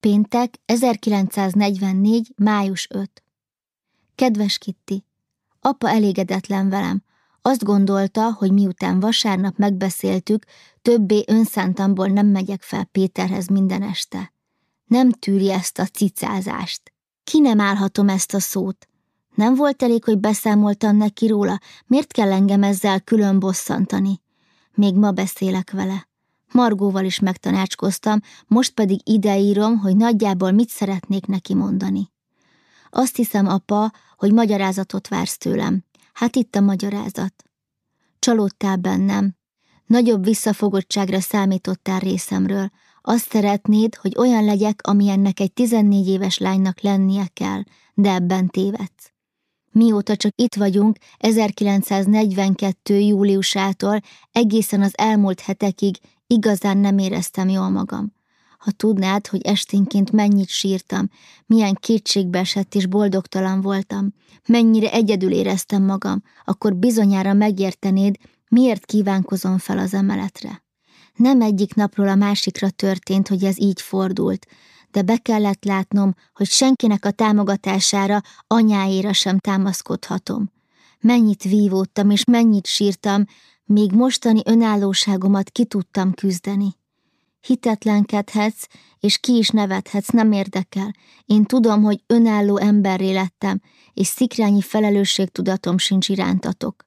Péntek 1944. május 5. Kedves Kitti, apa elégedetlen velem. Azt gondolta, hogy miután vasárnap megbeszéltük, többé önszántamból nem megyek fel Péterhez minden este. Nem tűri ezt a cicázást. Ki nem állhatom ezt a szót? Nem volt elég, hogy beszámoltam neki róla, miért kell engem ezzel külön bosszantani? Még ma beszélek vele. Margóval is megtanácskoztam, most pedig ideírom, hogy nagyjából mit szeretnék neki mondani. Azt hiszem, apa, hogy magyarázatot vársz tőlem. Hát itt a magyarázat. Csalódtál bennem. Nagyobb visszafogottságra számítottál részemről. Azt szeretnéd, hogy olyan legyek, amilyennek egy 14 éves lánynak lennie kell, de ebben tévedsz. Mióta csak itt vagyunk, 1942. júliusától egészen az elmúlt hetekig igazán nem éreztem jól magam. Ha tudnád, hogy esténként mennyit sírtam, milyen esett és boldogtalan voltam, mennyire egyedül éreztem magam, akkor bizonyára megértenéd, miért kívánkozom fel az emeletre. Nem egyik napról a másikra történt, hogy ez így fordult, de be kellett látnom, hogy senkinek a támogatására, anyáéra sem támaszkodhatom. Mennyit vívódtam és mennyit sírtam, még mostani önállóságomat ki tudtam küzdeni. Hitetlenkedhetsz, és ki is nevethetsz, nem érdekel. Én tudom, hogy önálló emberré lettem, és szikrányi felelősségtudatom sincs irántatok.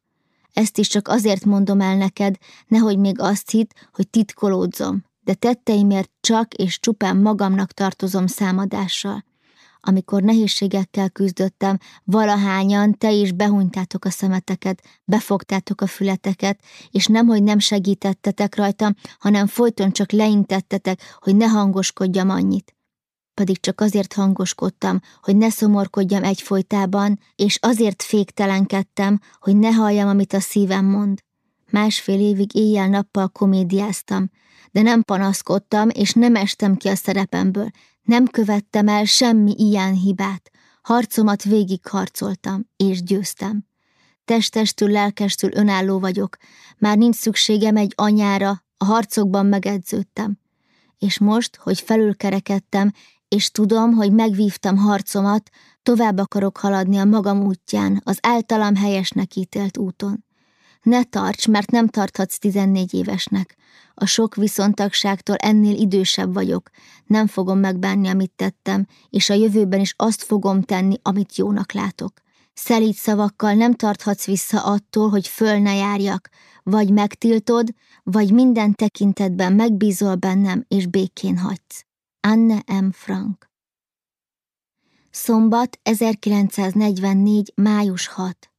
Ezt is csak azért mondom el neked, nehogy még azt hidd, hogy titkolódzom, de tetteimért csak és csupán magamnak tartozom számadással. Amikor nehézségekkel küzdöttem, valahányan te is behunytátok a szemeteket, befogtátok a fületeket, és nemhogy nem segítettetek rajtam, hanem folyton csak leintettetek, hogy ne hangoskodjam annyit. Pedig csak azért hangoskodtam, hogy ne szomorkodjam egyfolytában, és azért féktelenkedtem, hogy ne halljam, amit a szívem mond. Másfél évig éjjel-nappal komédiáztam, de nem panaszkodtam, és nem estem ki a szerepemből, nem követtem el semmi ilyen hibát, harcomat végig harcoltam, és győztem. Testestül, lelkestül önálló vagyok, már nincs szükségem egy anyára, a harcokban megedződtem. És most, hogy felülkerekedtem, és tudom, hogy megvívtam harcomat, tovább akarok haladni a magam útján, az általam helyesnek ítélt úton. Ne tarts, mert nem tarthatsz tizennégy évesnek. A sok viszontagságtól ennél idősebb vagyok. Nem fogom megbánni, amit tettem, és a jövőben is azt fogom tenni, amit jónak látok. Szelíd szavakkal nem tarthatsz vissza attól, hogy föl ne járjak, vagy megtiltod, vagy minden tekintetben megbízol bennem, és békén hagysz. Anne M. Frank Szombat 1944. május 6.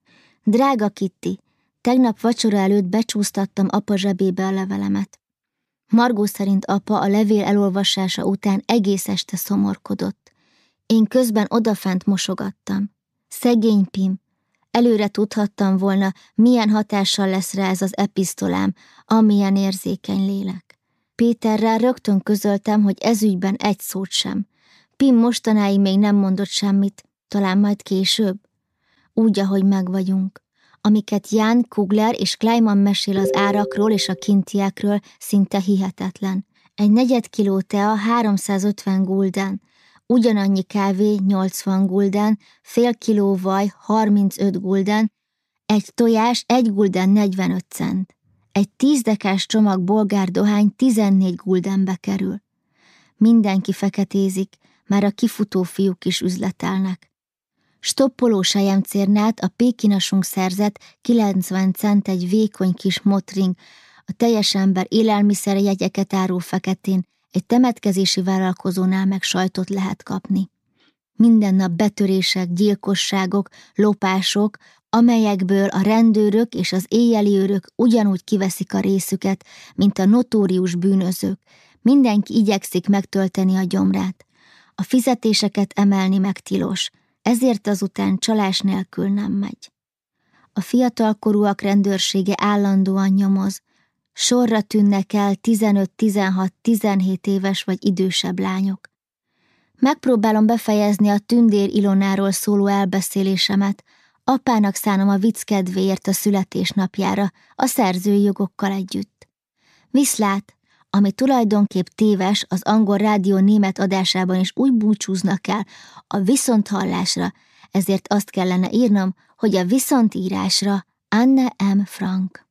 Drága Kitty, tegnap vacsora előtt becsúsztattam apa zsebébe a levelemet. Margó szerint apa a levél elolvasása után egész este szomorkodott. Én közben odafent mosogattam. Szegény Pim, előre tudhattam volna, milyen hatással lesz rá ez az episztolám, amilyen érzékeny lélek. Péterrel rögtön közöltem, hogy ezügyben egy szót sem. Pim mostanáig még nem mondott semmit, talán majd később. Úgy, ahogy megvagyunk amiket Jan Kugler és Kleiman mesél az árakról és a kintiekről, szinte hihetetlen. Egy negyed kiló tea 350 gulden, ugyanannyi kávé 80 gulden, fél kiló vaj 35 gulden, egy tojás 1 gulden 45 cent. Egy tízdekás csomag bolgár dohány 14 guldenbe kerül. Mindenki feketézik, már a kifutó fiúk is üzletelnek. Stoppoló sejemcérnát a pékinasunk szerzett 90 cent egy vékony kis motring, a teljes ember élelmiszer jegyeket árul feketén, egy temetkezési vállalkozónál meg sajtot lehet kapni. Minden nap betörések, gyilkosságok, lopások, amelyekből a rendőrök és az éjjeli őrök ugyanúgy kiveszik a részüket, mint a notórius bűnözők. Mindenki igyekszik megtölteni a gyomrát. A fizetéseket emelni meg tilos – ezért azután csalás nélkül nem megy. A fiatalkorúak rendőrsége állandóan nyomoz, sorra tűnnek el 15-16-17 éves vagy idősebb lányok. Megpróbálom befejezni a tündér Ilonáról szóló elbeszélésemet, apának szánom a vicc kedvéért a születésnapjára, a szerzői jogokkal együtt. Viszlát, ami tulajdonképp téves az angol rádió német adásában is úgy búcsúznak el a viszonthallásra, ezért azt kellene írnom, hogy a viszontírásra Anne M. Frank.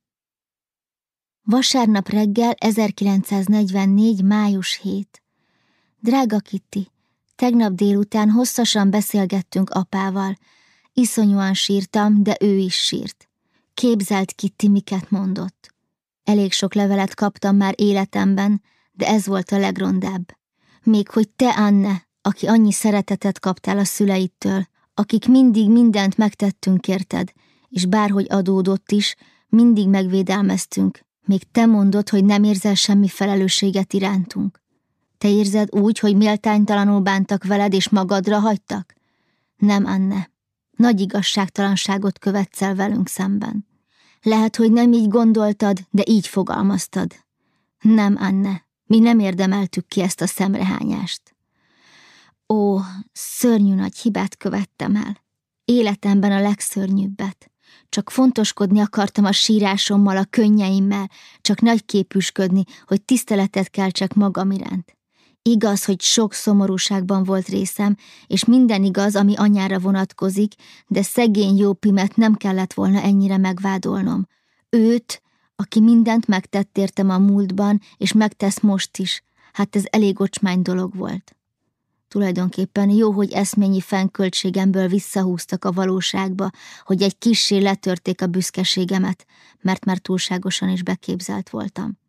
Vasárnap reggel 1944. május 7. Drága Kitty, tegnap délután hosszasan beszélgettünk apával. Iszonyúan sírtam, de ő is sírt. Képzelt Kitty, miket mondott. Elég sok levelet kaptam már életemben, de ez volt a legrondább. Még hogy te, Anne, aki annyi szeretetet kaptál a szüleitől, akik mindig mindent megtettünk érted, és bárhogy adódott is, mindig megvédelmeztünk, még te mondod, hogy nem érzel semmi felelősséget irántunk. Te érzed úgy, hogy méltánytalanul bántak veled és magadra hagytak? Nem, Anne. Nagy igazságtalanságot követsz el velünk szemben. Lehet, hogy nem így gondoltad, de így fogalmaztad. Nem, Anne, mi nem érdemeltük ki ezt a szemrehányást. Ó, szörnyű nagy hibát követtem el. Életemben a legszörnyűbbet. Csak fontoskodni akartam a sírásommal, a könnyeimmel, csak nagyképűsködni, hogy tiszteletet keltsek magam iránt. Igaz, hogy sok szomorúságban volt részem, és minden igaz, ami anyára vonatkozik, de szegény jó Pimet nem kellett volna ennyire megvádolnom. Őt, aki mindent megtett értem a múltban, és megtesz most is, hát ez elég ocsmány dolog volt. Tulajdonképpen jó, hogy eszményi fennköltségemből visszahúztak a valóságba, hogy egy kissé letörték a büszkeségemet, mert már túlságosan is beképzelt voltam.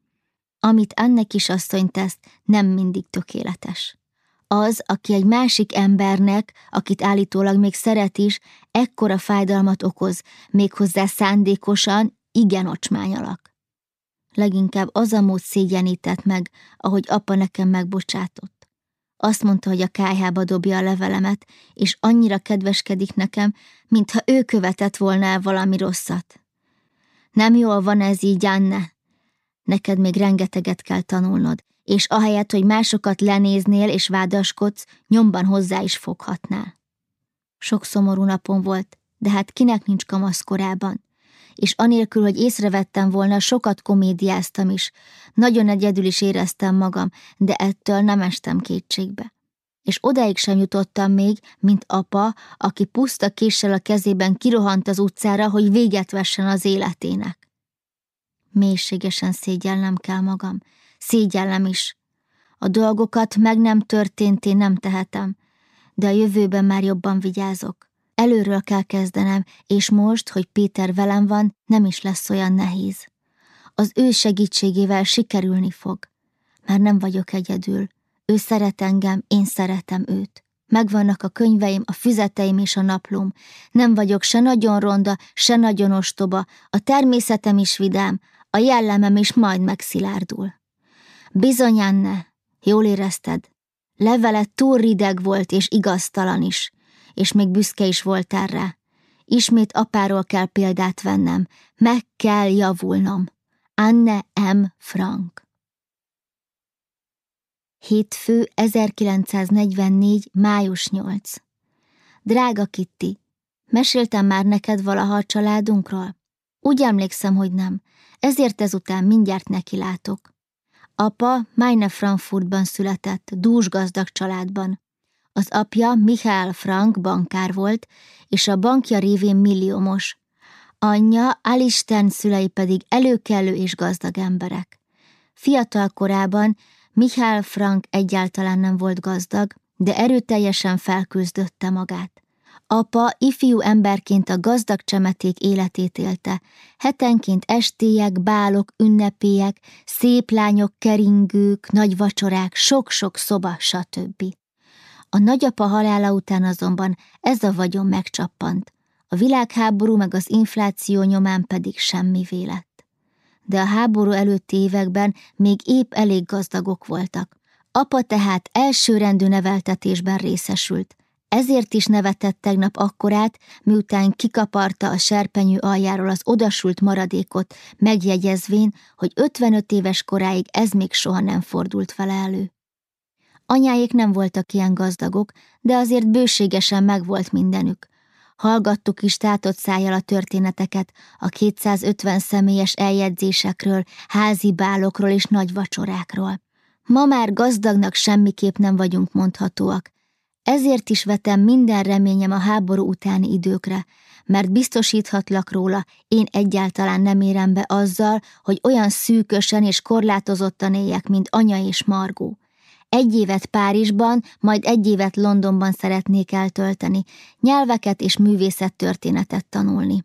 Amit Anne kisasszony tesz, nem mindig tökéletes. Az, aki egy másik embernek, akit állítólag még szeret is, ekkora fájdalmat okoz, méghozzá szándékosan, igen ocsmányalak. Leginkább az a mód szégyenített meg, ahogy apa nekem megbocsátott. Azt mondta, hogy a kájhába dobja a levelemet, és annyira kedveskedik nekem, mintha ő követett volna el valami rosszat. Nem jól van ez így, Anne, Neked még rengeteget kell tanulnod, és ahelyett, hogy másokat lenéznél és vádaskodsz, nyomban hozzá is foghatnál. Sok szomorú napom volt, de hát kinek nincs kamaszkorában. És anélkül, hogy észrevettem volna, sokat komédiáztam is. Nagyon egyedül is éreztem magam, de ettől nem estem kétségbe. És odáig sem jutottam még, mint apa, aki puszta késsel a kezében kirohant az utcára, hogy véget vessen az életének. Mélységesen szégyellem kell magam. Szégyellem is. A dolgokat meg nem történté nem tehetem, de a jövőben már jobban vigyázok. Előről kell kezdenem, és most, hogy Péter velem van, nem is lesz olyan nehéz. Az ő segítségével sikerülni fog. Már nem vagyok egyedül. Ő szeret engem, én szeretem őt. Megvannak a könyveim, a füzeteim és a naplóm. Nem vagyok se nagyon ronda, se nagyon ostoba, a természetem is vidám, a jellemem is majd megszilárdul. Bizony, Anne, jól érezted? Levele túl rideg volt és igaztalan is, és még büszke is voltál rá. Ismét apáról kell példát vennem, meg kell javulnom. Anne M. Frank Hétfő 1944. május 8 Drága Kitty, meséltem már neked valaha a családunkról? Úgy emlékszem, hogy nem, ezért ezután mindjárt nekilátok. Apa Meine Frankfurtban született, dús gazdag családban. Az apja Michael Frank bankár volt, és a bankja révén milliómos. Anyja, Alisten szülei pedig előkelő és gazdag emberek. Fiatal korában Michael Frank egyáltalán nem volt gazdag, de erőteljesen felküzdötte magát. Apa ifjú emberként a gazdag csemeték életét élte. Hetenként estélyek, bálok, ünnepélyek, szép lányok, keringők, nagy vacsorák, sok-sok szoba, stb. A nagyapa halála után azonban ez a vagyon megcsappant. A világháború meg az infláció nyomán pedig semmi lett. De a háború előtti években még épp elég gazdagok voltak. Apa tehát elsőrendű neveltetésben részesült – ezért is nevetett tegnap akkorát, miután kikaparta a serpenyő aljáról az odasult maradékot, megjegyezvén, hogy 55 éves koráig ez még soha nem fordult vele elő. Anyáik nem voltak ilyen gazdagok, de azért bőségesen megvolt mindenük. hallgattuk is tátott szájjal a történeteket, a 250 személyes eljegyzésekről, házi bálokról és nagy vacsorákról. Ma már gazdagnak semmiképp nem vagyunk mondhatóak. Ezért is vetem minden reményem a háború utáni időkre, mert biztosíthatlak róla, én egyáltalán nem érem be azzal, hogy olyan szűkösen és korlátozottan éljek, mint anya és Margó. Egy évet Párizsban, majd egy évet Londonban szeretnék eltölteni, nyelveket és művészettörténetet tanulni.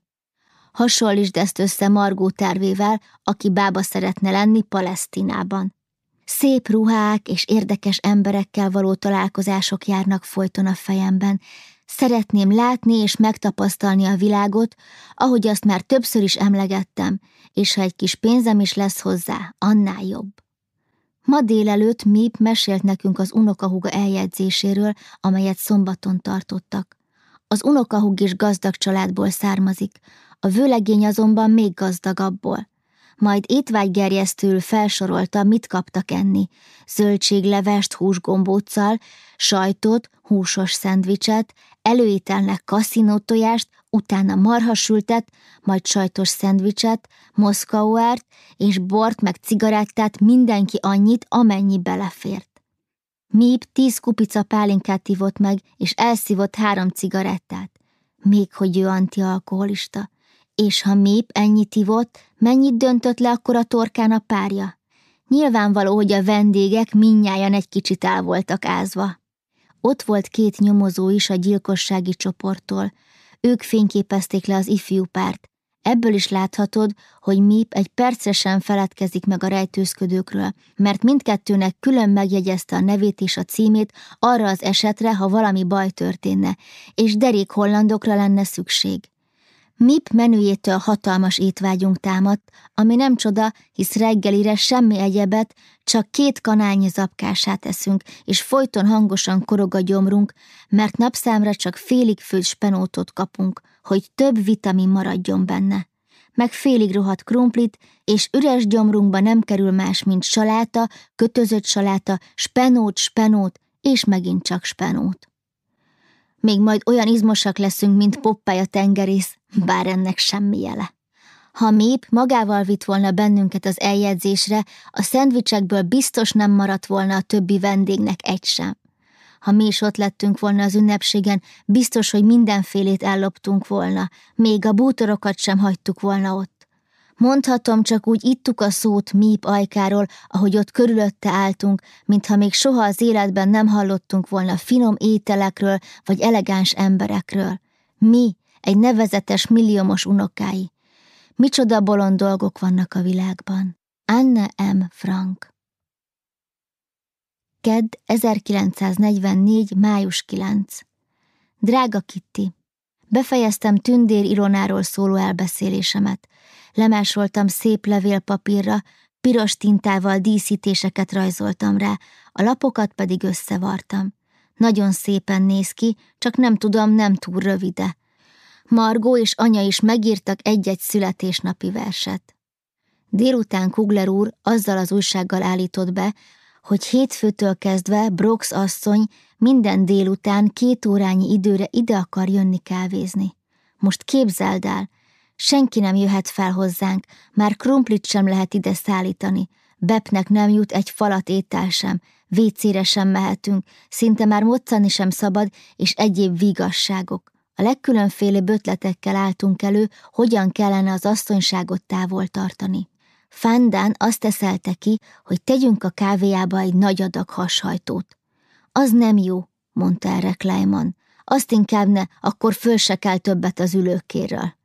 Hasonlítsd ezt össze Margó tervével, aki bába szeretne lenni Palesztinában. Szép ruhák és érdekes emberekkel való találkozások járnak folyton a fejemben. Szeretném látni és megtapasztalni a világot, ahogy azt már többször is emlegettem, és ha egy kis pénzem is lesz hozzá, annál jobb. Ma délelőtt Mip mesélt nekünk az unokahúga eljegyzéséről, amelyet szombaton tartottak. Az unokahúg is gazdag családból származik, a vőlegény azonban még gazdagabbból. Majd étvágygerjesztőül felsorolta, mit kaptak enni. Zöldséglevest húsgombóccal, sajtot, húsos szendvicset, előételnek kaszinótojást, utána marhasültet, majd sajtos szendvicset, moszkauárt és bort meg cigarettát mindenki annyit, amennyi belefért. Míp tíz kupica pálinkát ivott meg, és elszívott három cigarettát. Még hogy ő antialkoholista. És ha Míp ennyit ivott, mennyit döntött le akkor a torkán a párja? Nyilvánvaló, hogy a vendégek minnyáján egy kicsit el voltak ázva. Ott volt két nyomozó is a gyilkossági csoporttól. Ők fényképezték le az ifjú párt. Ebből is láthatod, hogy Mip egy percre sem feledkezik meg a rejtőzködőkről, mert mindkettőnek külön megjegyezte a nevét és a címét arra az esetre, ha valami baj történne, és derék hollandokra lenne szükség. Mip menüjétől hatalmas étvágyunk támadt, ami nem csoda, hisz reggelire semmi egyebet, csak két kanálnyi zapkását eszünk, és folyton hangosan korog a gyomrunk, mert napszámra csak félig főtt spenótot kapunk, hogy több vitamin maradjon benne. Meg félig rohadt krumplit, és üres gyomrunkba nem kerül más, mint saláta, kötözött saláta, spenót, spenót, és megint csak spenót. Még majd olyan izmosak leszünk, mint Poppály a tengerész, bár ennek semmi jele. Ha Mép magával vitt volna bennünket az eljegyzésre, a szendvicsekből biztos nem maradt volna a többi vendégnek egy sem. Ha mi is ott lettünk volna az ünnepségen, biztos, hogy mindenfélét elloptunk volna, még a bútorokat sem hagytuk volna ott. Mondhatom, csak úgy ittuk a szót Míp ajkáról, ahogy ott körülötte álltunk, mintha még soha az életben nem hallottunk volna finom ételekről vagy elegáns emberekről. Mi, egy nevezetes milliómos unokái. Micsoda bolond dolgok vannak a világban. Anne M. Frank Kedd 1944. május 9 Drága Kitty, befejeztem Tündér Ironáról szóló elbeszélésemet. Lemásoltam szép levélpapírra, piros tintával díszítéseket rajzoltam rá, a lapokat pedig összevartam. Nagyon szépen néz ki, csak nem tudom, nem túl rövide. Margó és anya is megírtak egy-egy születésnapi verset. Délután Kugler úr azzal az újsággal állított be, hogy hétfőtől kezdve Brox asszony minden délután két órányi időre ide akar jönni kávézni. Most képzeld el, senki nem jöhet fel hozzánk, már krumplit sem lehet ide szállítani, Bepnek nem jut egy falat étel sem, vécére sem mehetünk, szinte már moccani sem szabad, és egyéb vigasságok. A legkülönféle ötletekkel álltunk elő, hogyan kellene az asszonyságot távol tartani. Fandán azt teszelte ki, hogy tegyünk a kávéjába egy nagy adag hashajtót. Az nem jó, mondta erre Kleiman. Azt inkább ne, akkor föl se kell többet az ülőkéről.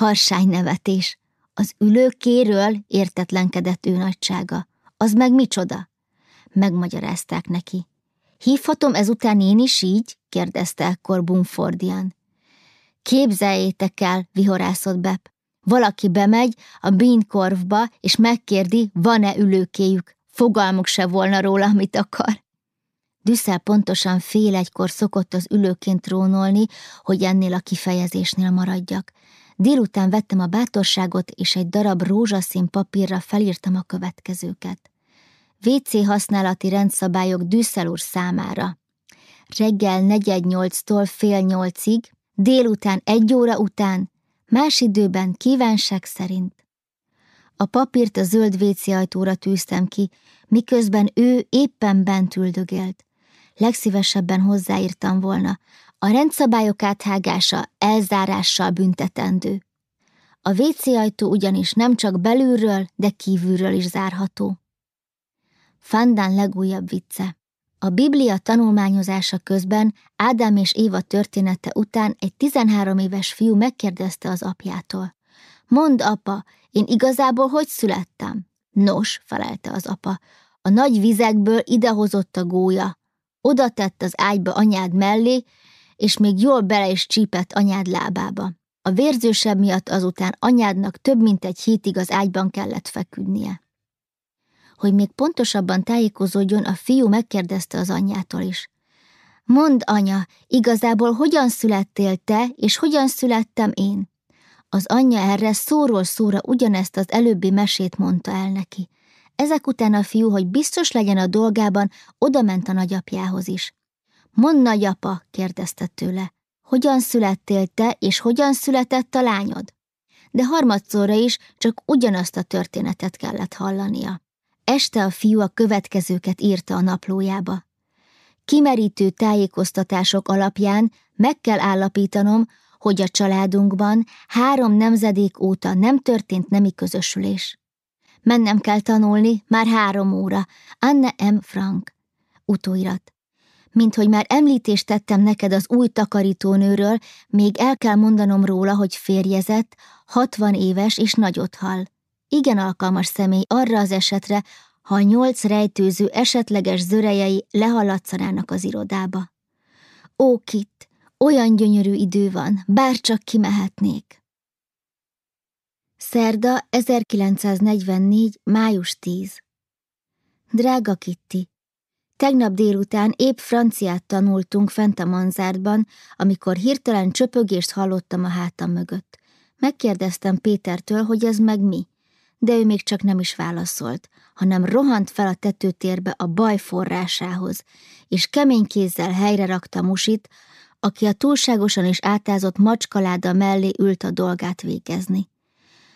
Harsány nevetés. Az ülőkéről értetlenkedett ő nagysága. Az meg micsoda? Megmagyarázták neki. Hívhatom ezután én is így? kérdezte ekkor Bumfordian. Képzeljétek el, vihorászott Bep. Valaki bemegy a bínkorvba, és megkérdi, van-e ülőkéjük. Fogalmuk se volna róla, amit akar. Düsszel pontosan fél egykor szokott az ülőként trónolni, hogy ennél a kifejezésnél maradjak. Délután vettem a bátorságot, és egy darab rózsaszín papírra felírtam a következőket. WC használati rendszabályok Düsszel úr számára. Reggel negyed nyolctól fél nyolcig, délután egy óra után, más időben kívánság szerint. A papírt a zöld vécé ajtóra tűztem ki, miközben ő éppen bent üldögélt. Legszívesebben hozzáírtam volna, a rendszabályok áthágása elzárással büntetendő. A WC ajtó ugyanis nem csak belülről, de kívülről is zárható. Fandán legújabb vicce. A Biblia tanulmányozása közben Ádám és Éva története után egy 13 éves fiú megkérdezte az apjától. Mondd, apa, én igazából hogy születtem? Nos, felelte az apa, a nagy vizekből idehozott a gólya. Oda tett az ágyba anyád mellé, és még jól bele is csípett anyád lábába. A vérzősebb miatt azután anyádnak több mint egy hétig az ágyban kellett feküdnie. Hogy még pontosabban tájékozódjon, a fiú megkérdezte az anyjától is. Mondd, anya, igazából hogyan születtél te, és hogyan születtem én? Az anyja erre szóról szóra ugyanezt az előbbi mesét mondta el neki. Ezek után a fiú, hogy biztos legyen a dolgában, odament a nagyapjához is. Mondd, nagyapa, kérdezte tőle, hogyan születtél te, és hogyan született a lányod? De harmadszorra is csak ugyanazt a történetet kellett hallania. Este a fiú a következőket írta a naplójába. Kimerítő tájékoztatások alapján meg kell állapítanom, hogy a családunkban három nemzedék óta nem történt nemi közösülés. Mennem kell tanulni, már három óra. Anne M. Frank. Utóirat. Mint hogy már említést tettem neked az új takarítónőről, még el kell mondanom róla, hogy férjezett, 60 éves és nagyot hal. Igen alkalmas személy arra az esetre, ha a nyolc rejtőző esetleges zörejei lehaladszanának az irodába. Ó, Kit, olyan gyönyörű idő van, bárcsak kimehetnék. Szerda 1944. május 10. Drága Kitti, Tegnap délután épp franciát tanultunk fent a manzárban, amikor hirtelen csöpögést hallottam a hátam mögött. Megkérdeztem Pétertől, hogy ez meg mi, de ő még csak nem is válaszolt, hanem rohant fel a tetőtérbe a baj forrásához, és kemény kézzel helyre rakta Musit, aki a túlságosan is átázott macskaláda mellé ült a dolgát végezni.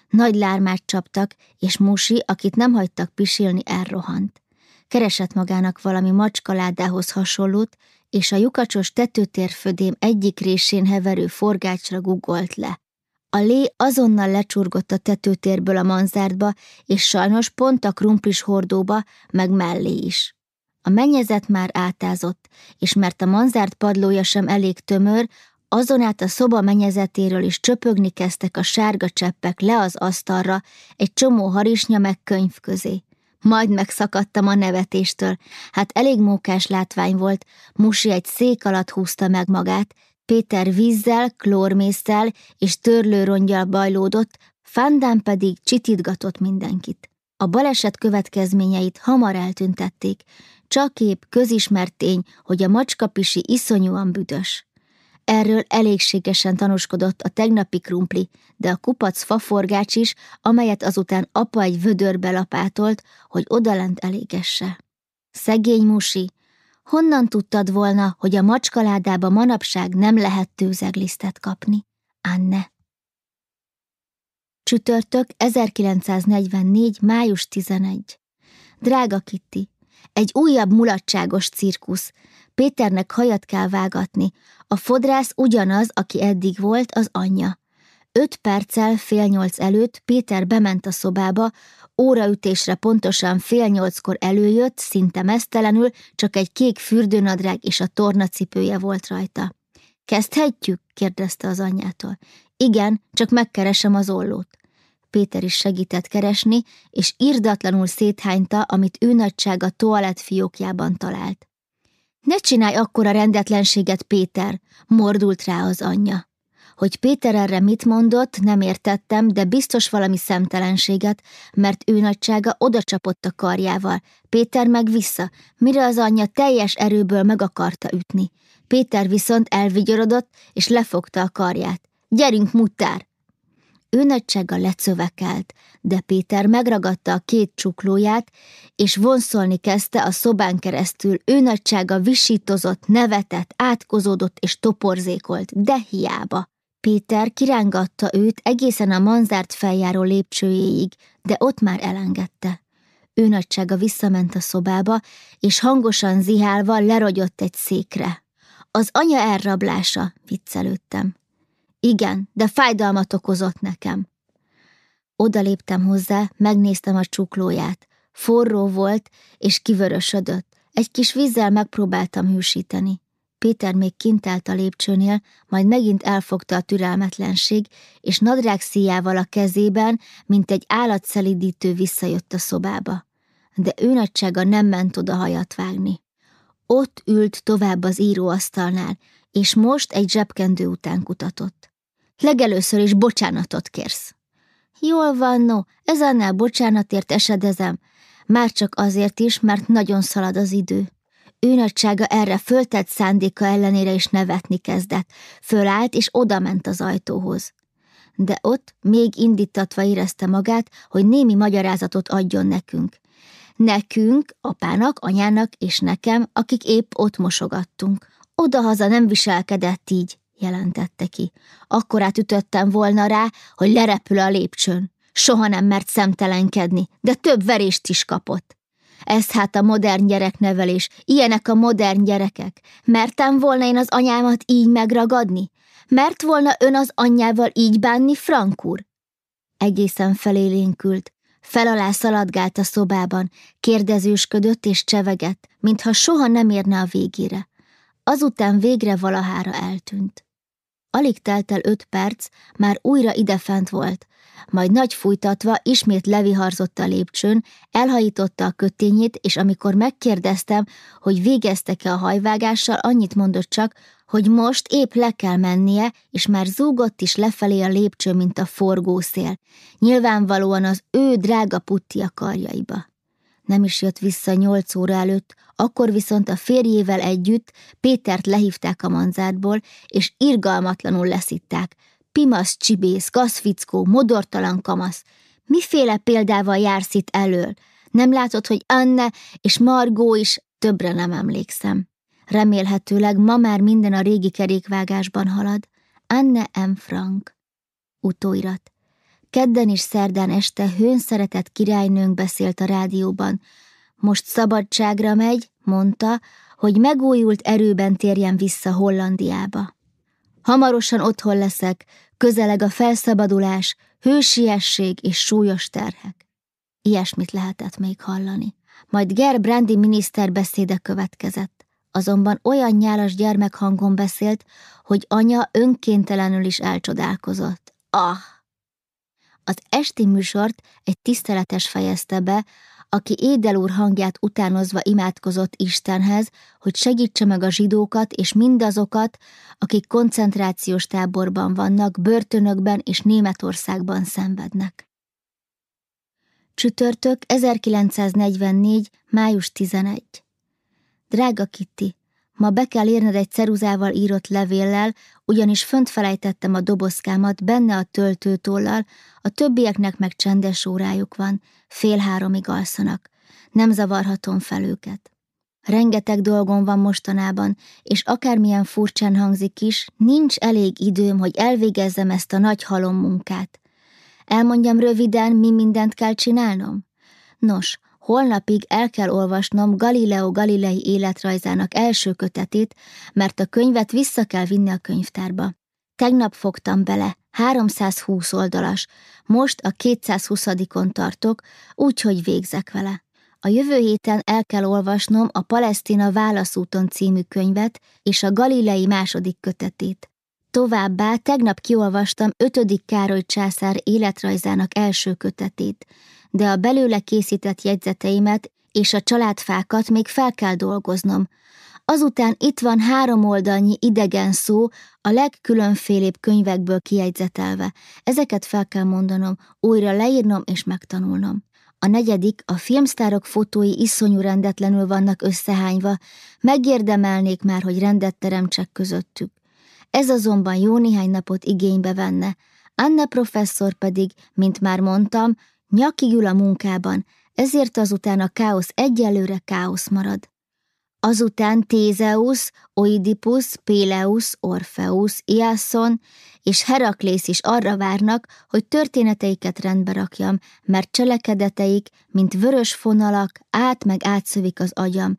Nagy lármát csaptak, és Musi, akit nem hagytak pisilni, elrohant. Keresett magának valami macskaládához hasonlót, és a lyukacsos tetőtérfödém egyik résén heverő forgácsra gugolt le. A lé azonnal lecsurgott a tetőtérből a manzártba, és sajnos pont a krumplis hordóba, meg mellé is. A mennyezet már átázott, és mert a manzárt padlója sem elég tömör, azon át a szoba menyezetéről is csöpögni kezdtek a sárga cseppek le az asztalra, egy csomó harisnya meg könyv közé. Majd megszakadtam a nevetéstől. Hát elég mókás látvány volt, Musi egy szék alatt húzta meg magát, Péter vízzel, klórmészsel és törlőrongyal bajlódott, Fandán pedig csitítgatott mindenkit. A baleset következményeit hamar eltüntették, csak épp közismert tény, hogy a macskapisi iszonyúan büdös. Erről elégségesen tanúskodott a tegnapi krumpli, de a kupac faforgács is, amelyet azután apa egy vödörbe lapátolt, hogy odalent elégesse. Szegény musi, honnan tudtad volna, hogy a macskaládába manapság nem lehet tőzeglisztet kapni? Anne. Csütörtök 1944. május 11. Drága Kitty, egy újabb mulatságos cirkusz, Péternek hajat kell vágatni. A fodrász ugyanaz, aki eddig volt, az anyja. Öt perccel fél nyolc előtt Péter bement a szobába, óraütésre pontosan fél nyolckor előjött, szinte mesztelenül, csak egy kék fürdőnadrág és a tornacipője volt rajta. Kezdhetjük? kérdezte az anyjától. Igen, csak megkeresem az ollót. Péter is segített keresni, és irdatlanul széthányta, amit ő nagysága toalett fiókjában talált. Ne csinálj akkora rendetlenséget, Péter, mordult rá az anyja. Hogy Péter erre mit mondott, nem értettem, de biztos valami szemtelenséget, mert ő nagysága odacsapott a karjával, Péter meg vissza, mire az anyja teljes erőből meg akarta ütni. Péter viszont elvigyorodott, és lefogta a karját. Gyerünk, muttár! Ő nagysága lecövekelt, de Péter megragadta a két csuklóját, és vonszolni kezdte a szobán keresztül. Ő nagysága visítozott, nevetett, átkozódott és toporzékolt, de hiába. Péter kirángatta őt egészen a manzárt feljáró lépcsőjéig, de ott már elengedte. Ő nagysága visszament a szobába, és hangosan zihálva lerogyott egy székre. Az anya elrablása, viccelődtem. Igen, de fájdalmat okozott nekem. Oda léptem hozzá, megnéztem a csuklóját. Forró volt, és kivörösödött. Egy kis vízzel megpróbáltam hűsíteni. Péter még kint állt a lépcsőnél, majd megint elfogta a türelmetlenség, és nadrág szíjával a kezében, mint egy állatszelidítő visszajött a szobába. De ő nagysága nem ment oda hajat vágni. Ott ült tovább az íróasztalnál, és most egy zsebkendő után kutatott. Legelőször is bocsánatot kérsz. Jól van, no, ez annál bocsánatért esedezem, már csak azért is, mert nagyon szalad az idő. Ő erre föltett szándéka ellenére is nevetni kezdett, fölállt és odament az ajtóhoz. De ott még indítatva érezte magát, hogy némi magyarázatot adjon nekünk. Nekünk, apának, anyának és nekem, akik épp ott mosogattunk. Odahaza nem viselkedett így, jelentette ki. Akkor átütöttem volna rá, hogy lerepül a lépcsőn. Soha nem mert szemtelenkedni, de több verést is kapott. Ez hát a modern gyereknevelés, ilyenek a modern gyerekek. Mertem volna én az anyámat így megragadni? Mert volna ön az anyjával így bánni, Frank úr? Egészen felélénkült, felalá szaladgált a szobában, kérdezősködött és csevegett, mintha soha nem érne a végére. Azután végre valahára eltűnt. Alig telt el öt perc, már újra idefent volt, majd nagy fújtatva ismét leviharzott a lépcsőn, elhajította a kötényét, és amikor megkérdeztem, hogy végeztek-e a hajvágással, annyit mondott csak, hogy most épp le kell mennie, és már zúgott is lefelé a lépcső, mint a forgószél. Nyilvánvalóan az ő drága putti a karjaiba. Nem is jött vissza nyolc óra előtt, akkor viszont a férjével együtt Pétert lehívták a manzárból, és irgalmatlanul leszitták. Pimasz, csibész, gazfickó, modortalan kamasz. Miféle példával jársz itt elől? Nem látod, hogy Anne és Margó is többre nem emlékszem. Remélhetőleg ma már minden a régi kerékvágásban halad. Anne M. Frank. Utóirat. Kedden és szerdán este hőn szeretett királynőnk beszélt a rádióban. Most szabadságra megy, mondta, hogy megújult erőben térjen vissza Hollandiába. Hamarosan otthon leszek, közeleg a felszabadulás, hősiesség és súlyos terhek. Ilyesmit lehetett még hallani. Majd Ger Brandi miniszter beszéde következett. Azonban olyan nyálas gyermekhangon beszélt, hogy anya önkéntelenül is elcsodálkozott. Ah! Az esti műsort egy tiszteletes fejezte be, aki Édel úr hangját utánozva imádkozott Istenhez, hogy segítse meg a zsidókat és mindazokat, akik koncentrációs táborban vannak, börtönökben és Németországban szenvednek. Csütörtök 1944. május 11. Drága Kitty, Ma be kell érned egy ceruzával írott levéllel, ugyanis fönt felejtettem a dobozkámat, benne a töltőtollal, a többieknek meg csendes órájuk van, fél háromig alszanak. Nem zavarhatom fel őket. Rengeteg dolgom van mostanában, és akármilyen furcsán hangzik is, nincs elég időm, hogy elvégezzem ezt a nagy halom munkát. Elmondjam röviden, mi mindent kell csinálnom? Nos, Holnapig el kell olvasnom Galileo Galilei életrajzának első kötetét, mert a könyvet vissza kell vinni a könyvtárba. Tegnap fogtam bele, 320 oldalas, most a 220-on tartok, úgyhogy végzek vele. A jövő héten el kell olvasnom a Palesztina válaszúton című könyvet és a Galilei második kötetét. Továbbá tegnap kiolvastam 5. Károly császár életrajzának első kötetét, de a belőle készített jegyzeteimet és a családfákat még fel kell dolgoznom. Azután itt van három oldalnyi idegen szó a legkülönfélébb könyvekből kiegyzetelve. Ezeket fel kell mondanom, újra leírnom és megtanulnom. A negyedik, a filmsztárok fotói iszonyú rendetlenül vannak összehányva, megérdemelnék már, hogy rendet teremtsek közöttük. Ez azonban jó néhány napot igénybe venne, Anna professzor pedig, mint már mondtam, nyakig ül a munkában, ezért azután a káosz egyelőre káosz marad. Azután Tézeus, Oidipus, Péleus, Orfeus, Iasson és Heraklész is arra várnak, hogy történeteiket rendbe rakjam, mert cselekedeteik, mint vörös fonalak, át meg átszövik az agyam,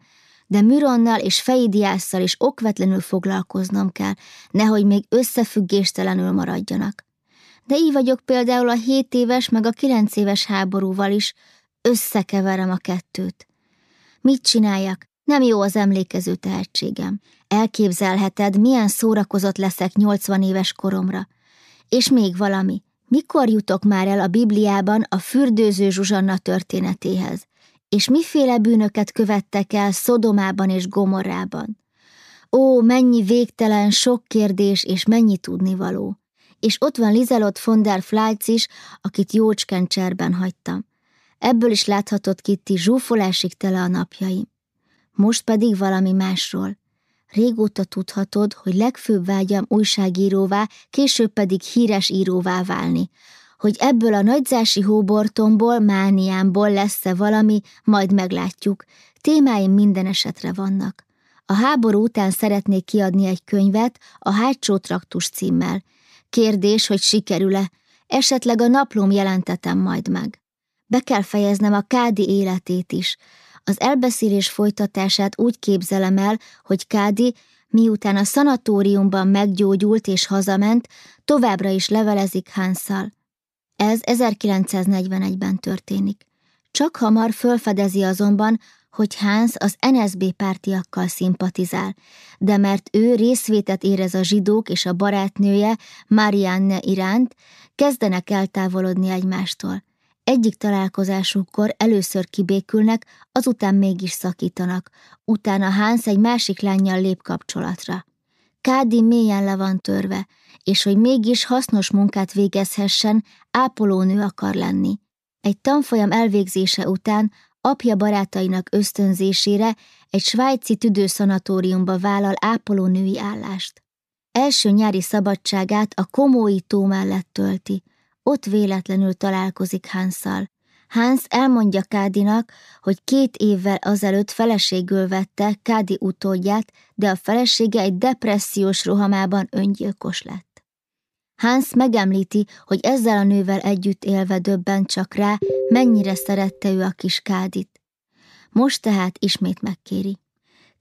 de Müronnal és Feidiásszal is okvetlenül foglalkoznom kell, nehogy még összefüggéstelenül maradjanak. De így vagyok például a 7 éves meg a 9 éves háborúval is, összekeverem a kettőt. Mit csináljak? Nem jó az emlékező tehetségem. Elképzelheted, milyen szórakozott leszek 80 éves koromra. És még valami. Mikor jutok már el a Bibliában a fürdőző Zsuzsanna történetéhez? És miféle bűnöket követtek el Szodomában és Gomorrában? Ó, mennyi végtelen, sok kérdés és mennyi tudnivaló. És ott van Lizelot von der Fleitz is, akit jócsken cserben hagytam. Ebből is láthatott Kitty zsúfolásig tele a napjaim. Most pedig valami másról. Régóta tudhatod, hogy legfőbb vágyam újságíróvá, később pedig híres íróvá válni. Hogy ebből a nagyzási hóbortomból, mániámból lesz-e valami, majd meglátjuk. Témáim minden esetre vannak. A háború után szeretnék kiadni egy könyvet a hátsó traktus címmel. Kérdés, hogy sikerül-e, esetleg a naplóm jelentetem majd meg. Be kell fejeznem a Kádi életét is, az elbeszélés folytatását úgy képzelem el, hogy Kádi, miután a szanatóriumban meggyógyult és hazament, továbbra is levelezik Hanszal. Ez 1941-ben történik. Csak hamar fölfedezi azonban, hogy Hans az NSB pártiakkal szimpatizál, de mert ő részvétet érez a zsidók és a barátnője, Marianne iránt, kezdenek eltávolodni egymástól. Egyik találkozásukkor először kibékülnek, azután mégis szakítanak, utána Hans egy másik lányjal lép kapcsolatra. Kádi mélyen le van törve, és hogy mégis hasznos munkát végezhessen, ápolónő akar lenni. Egy tanfolyam elvégzése után apja barátainak ösztönzésére egy svájci tüdőszanatóriumba vállal ápolónői állást. Első nyári szabadságát a komói tó mellett tölti, ott véletlenül találkozik Hanszal. Hans elmondja Kádinak, hogy két évvel azelőtt feleségül vette Kádi utódját, de a felesége egy depressziós rohamában öngyilkos lett. Hans megemlíti, hogy ezzel a nővel együtt élve döbben csak rá, mennyire szerette ő a kis Kádit. Most tehát ismét megkéri.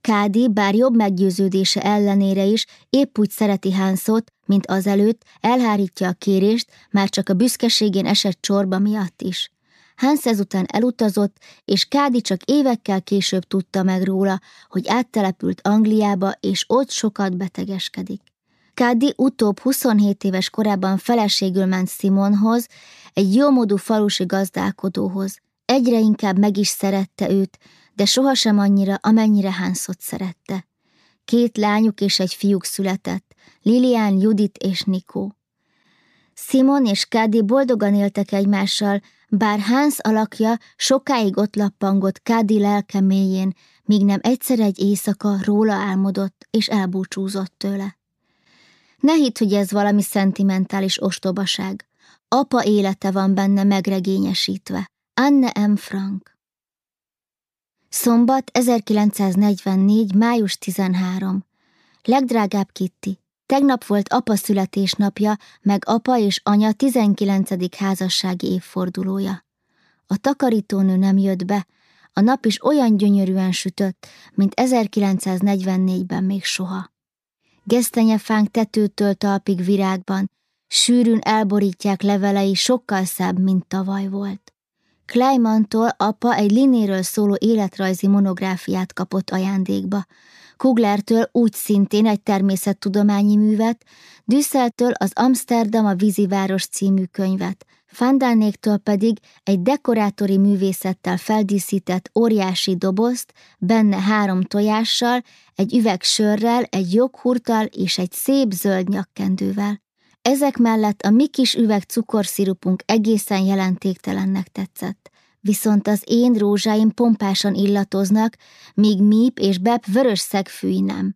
Kádi, bár jobb meggyőződése ellenére is épp úgy szereti Hanszot, mint azelőtt, elhárítja a kérést, már csak a büszkeségén esett csorba miatt is. Hans ezután elutazott, és Kádi csak évekkel később tudta meg róla, hogy áttelepült Angliába, és ott sokat betegeskedik. Kádi utóbb 27 éves korában feleségül ment Simonhoz, egy jómódú falusi gazdálkodóhoz. Egyre inkább meg is szerette őt, de sohasem annyira, amennyire Hansot szerette. Két lányuk és egy fiúk született, Lilian, Judit és Nikó. Simon és Kádi boldogan éltek egymással, bár Hans alakja sokáig ott lappangott Kádi lelke mélyén, míg nem egyszer egy éjszaka róla álmodott és elbúcsúzott tőle. Ne hidd, hogy ez valami szentimentális ostobaság. Apa élete van benne megregényesítve. Anne M. Frank Szombat 1944. május 13. Legdrágább Kitty. Tegnap volt apa születésnapja, meg apa és anya 19. házassági évfordulója. A takarítónő nem jött be, a nap is olyan gyönyörűen sütött, mint 1944-ben még soha. Gesztenyefánk tetőtől talpig virágban, sűrűn elborítják levelei sokkal szebb, mint tavaly volt. Kleimantól apa egy Linéről szóló életrajzi monográfiát kapott ajándékba, Kuglertől úgy szintén egy természettudományi művet, Düsszeltől az Amsterdam a víziváros című könyvet, Fandánéktól pedig egy dekorátori művészettel feldíszített óriási dobozt, benne három tojással, egy üveg sörrel, egy joghurttal és egy szép zöld nyakkendővel. Ezek mellett a mi kis üveg cukorszirupunk egészen jelentéktelennek tetszett. Viszont az én rózsáim pompásan illatoznak, míg Míp és Beb vörös szegfűi nem.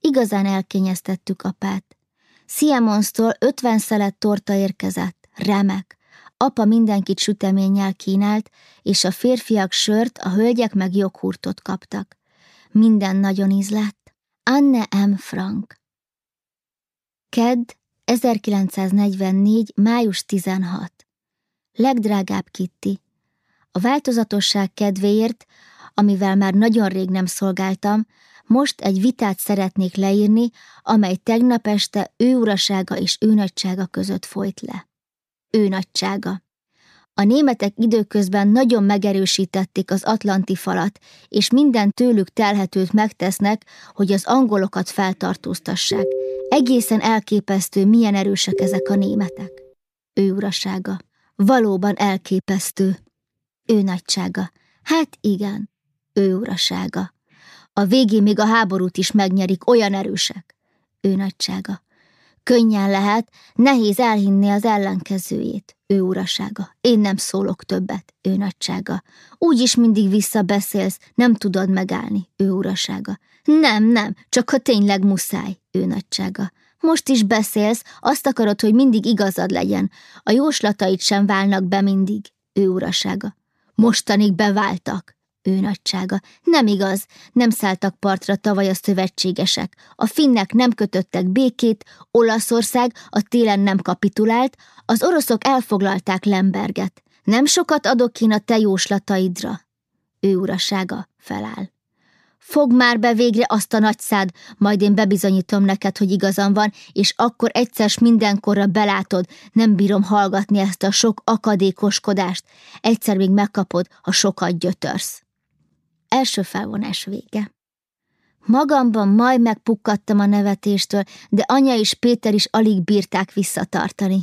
Igazán elkényeztettük apát. Siemonstól ötven szelet torta érkezett, remek. Apa mindenkit süteménnyel kínált, és a férfiak sört, a hölgyek meg joghurtot kaptak. Minden nagyon ízlett. Anne M. Frank Kedd, 1944. május 16 Legdrágább Kitty, a változatosság kedvéért, amivel már nagyon rég nem szolgáltam, most egy vitát szeretnék leírni, amely tegnap este ő urasága és ő között folyt le. Ő nagysága. A németek időközben nagyon megerősítették az atlanti falat, és minden tőlük telhetőt megtesznek, hogy az angolokat feltartóztassák. Egészen elképesztő, milyen erősek ezek a németek. Ő urasága. Valóban elképesztő. Ő nagysága. Hát igen, ő urasága. A végén még a háborút is megnyerik, olyan erősek. Ő nagysága. Könnyen lehet, nehéz elhinni az ellenkezőjét. Ő urasága. Én nem szólok többet. Ő nagysága. Úgy is mindig visszabeszélsz, nem tudod megállni. Ő urasága. Nem, nem, csak ha tényleg muszáj. Ő nagysága. Most is beszélsz, azt akarod, hogy mindig igazad legyen. A jóslatait sem válnak be mindig. Ő urasága. Mostanig beváltak ő nagysága. Nem igaz, nem szálltak partra tavaly a szövetségesek. A finnek nem kötöttek békét, Olaszország a télen nem kapitulált, az oroszok elfoglalták Lemberget. Nem sokat adok én a te jóslataidra. Ő urasága feláll. Fog már be végre azt a nagyszád, majd én bebizonyítom neked, hogy igazam van, és akkor egyszer mindenkorra belátod, nem bírom hallgatni ezt a sok akadékoskodást. Egyszer még megkapod, ha sokat gyötörsz. Első felvonás vége. Magamban majd megpukkadtam a nevetéstől, de anya és Péter is alig bírták visszatartani.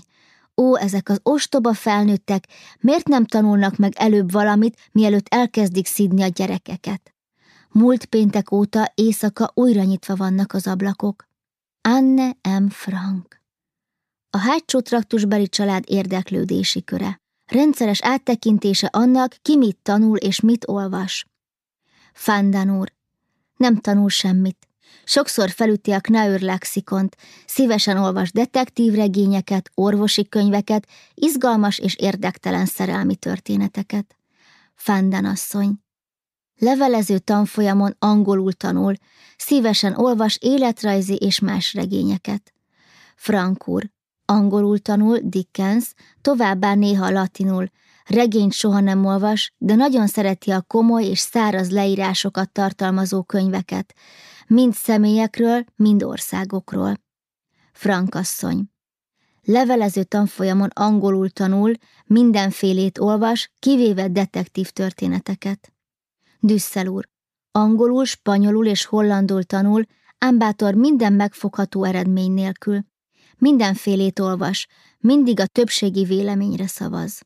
Ó, ezek az ostoba felnőttek, miért nem tanulnak meg előbb valamit, mielőtt elkezdik szidni a gyerekeket? Múlt péntek óta éjszaka újra nyitva vannak az ablakok. Anne M. Frank A hátsó traktusbeli család érdeklődési köre. Rendszeres áttekintése annak, ki mit tanul és mit olvas. Fándan úr. Nem tanul semmit. Sokszor felüti a Knaur lexikont, szívesen olvas detektív regényeket, orvosi könyveket, izgalmas és érdektelen szerelmi történeteket. Fándan asszony. Levelező tanfolyamon angolul tanul, szívesen olvas életrajzi és más regényeket. Frank úr. Angolul tanul, Dickens, továbbá néha latinul, Regényt soha nem olvas, de nagyon szereti a komoly és száraz leírásokat tartalmazó könyveket, mind személyekről, mind országokról. Frankasszony Levelező tanfolyamon angolul tanul, mindenfélét olvas, kivéve detektív történeteket. Düsszel úr Angolul, spanyolul és hollandul tanul, ám minden megfogható eredmény nélkül. Mindenfélét olvas, mindig a többségi véleményre szavaz.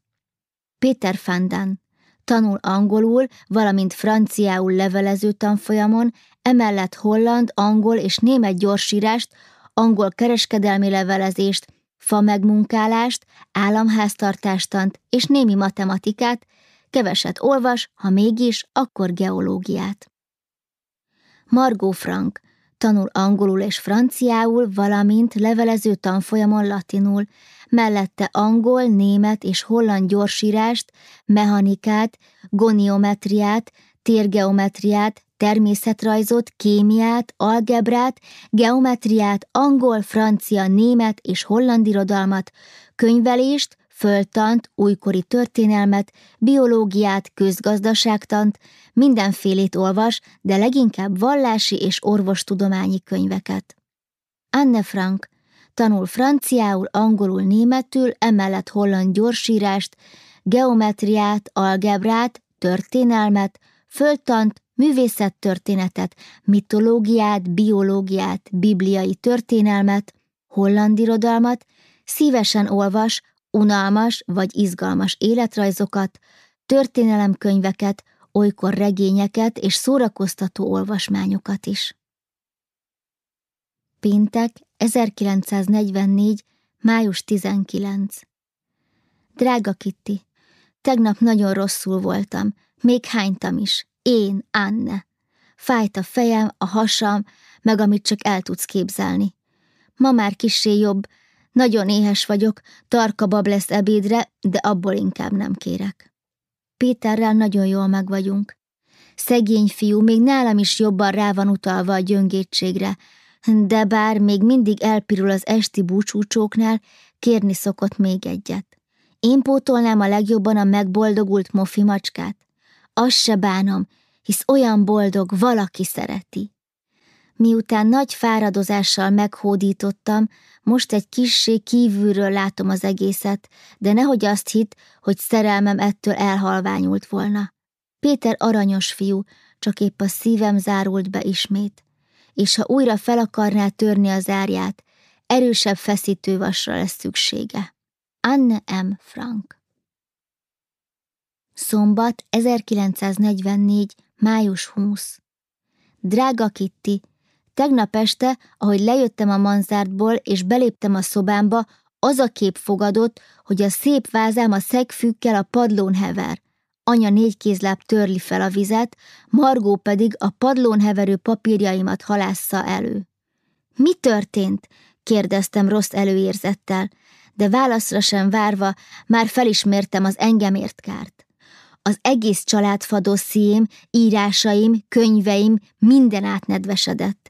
Péter Fandán. Tanul angolul, valamint franciául levelező tanfolyamon, emellett holland, angol és német gyorsírást, angol kereskedelmi levelezést, fa megmunkálást, államháztartástant és némi matematikát, keveset olvas, ha mégis, akkor geológiát. Margó Frank. Tanul angolul és franciául, valamint levelező tanfolyamon latinul, mellette angol, német és holland gyorsírást, mechanikát, goniometriát, térgeometriát, természetrajzot, kémiát, algebrát, geometriát, angol, francia, német és holland irodalmat, könyvelést, földtant, újkori történelmet, biológiát, közgazdaságtant, mindenfélét olvas, de leginkább vallási és orvostudományi könyveket. Anne Frank tanul franciául, angolul, németül, emellett holland gyorsírást, geometriát, algebrát, történelmet, földtant, művészettörténetet, mitológiát, biológiát, bibliai történelmet, holland irodalmat, szívesen olvas unalmas vagy izgalmas életrajzokat, történelemkönyveket, olykor regényeket és szórakoztató olvasmányokat is. Péntek 1944. május 19. Drága Kitty, tegnap nagyon rosszul voltam, még hánytam is. Én, Anne. Fájt a fejem, a hasam, meg amit csak el tudsz képzelni. Ma már kissé jobb, nagyon éhes vagyok, tarka bab lesz ebédre, de abból inkább nem kérek. Péterrel nagyon jól megvagyunk. Szegény fiú még nálam is jobban rá van utalva a gyöngétségre, de bár még mindig elpirul az esti búcsúcsóknál, kérni szokott még egyet. Én pótolnám a legjobban a megboldogult mofi macskát. Azt se bánom, hisz olyan boldog, valaki szereti. Miután nagy fáradozással meghódítottam, most egy kissé kívülről látom az egészet, de nehogy azt hitt, hogy szerelmem ettől elhalványult volna. Péter aranyos fiú, csak épp a szívem zárult be ismét, és ha újra fel akarná törni az árját, erősebb feszítővasra lesz szüksége. Anne M. Frank Szombat 1944. május 20 Drága Kitty, tegnap este, ahogy lejöttem a manzártból és beléptem a szobámba, az a kép fogadott, hogy a szép vázám a szegfűkkel a padlón hever. Anya négy kézláb törli fel a vizet, Margó pedig a padlón heverő papírjaimat halásza elő. Mi történt? kérdeztem rossz előérzettel, de válaszra sem várva már felismertem az engem ért kárt. Az egész család dossziém, írásaim, könyveim minden átnedvesedett.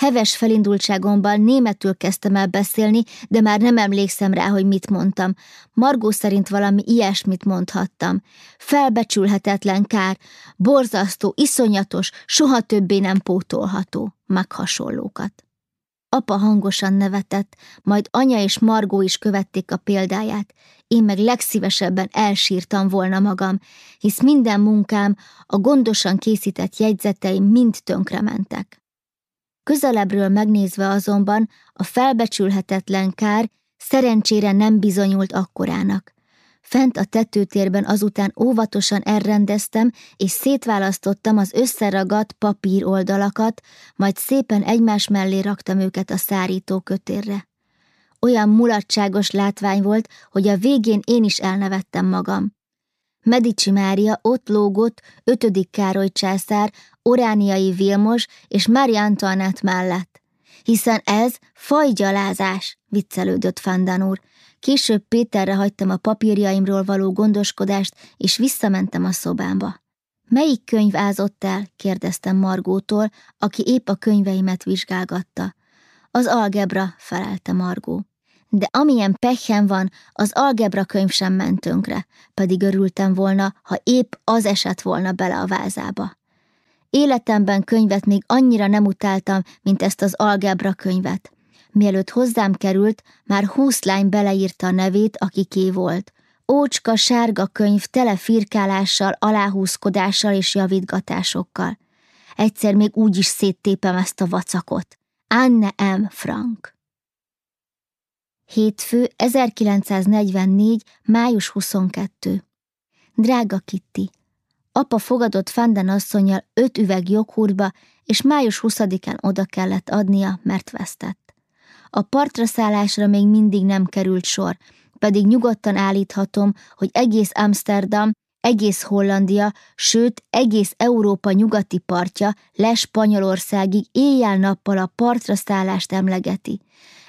Heves felindultságomban németül kezdtem el beszélni, de már nem emlékszem rá, hogy mit mondtam. Margó szerint valami ilyesmit mondhattam. Felbecsülhetetlen kár, borzasztó, iszonyatos, soha többé nem pótolható, meg hasonlókat. Apa hangosan nevetett, majd anya és Margó is követték a példáját, én meg legszívesebben elsírtam volna magam, hisz minden munkám, a gondosan készített jegyzeteim mind tönkrementek. Közelebbről megnézve azonban a felbecsülhetetlen kár szerencsére nem bizonyult akkorának. Fent a tetőtérben azután óvatosan elrendeztem, és szétválasztottam az összeragadt papír oldalakat, majd szépen egymás mellé raktam őket a szárító kötérre. Olyan mulatságos látvány volt, hogy a végén én is elnevettem magam. Medici Mária ott lógott ötödik Károly császár, Orániai Vilmos és Mária Antoinette mellett. Hiszen ez fajgyalázás, viccelődött Fandan úr, Később Péterre hagytam a papírjaimról való gondoskodást, és visszamentem a szobámba. Melyik könyv ázott el? kérdeztem Margótól, aki épp a könyveimet vizsgálgatta. Az algebra, felelte Margó. De amilyen pehjen van, az algebra könyv sem ment tönkre, pedig örültem volna, ha épp az esett volna bele a vázába. Életemben könyvet még annyira nem utáltam, mint ezt az algebra könyvet. Mielőtt hozzám került, már húsz lány beleírta a nevét, akiké volt. Ócska sárga könyv tele firkálással, aláhúzkodással és javítgatásokkal. Egyszer még úgy is széttépem ezt a vacakot. Anne M. Frank Hétfő 1944. május 22. Drága Kitty, apa fogadott Fanden asszonyjal öt üveg joghurtba, és május 20-án oda kellett adnia, mert vesztett. A partra szállásra még mindig nem került sor, pedig nyugodtan állíthatom, hogy egész Amsterdam, egész Hollandia, sőt egész Európa nyugati partja le Spanyolországig éjjel-nappal a partra szállást emlegeti.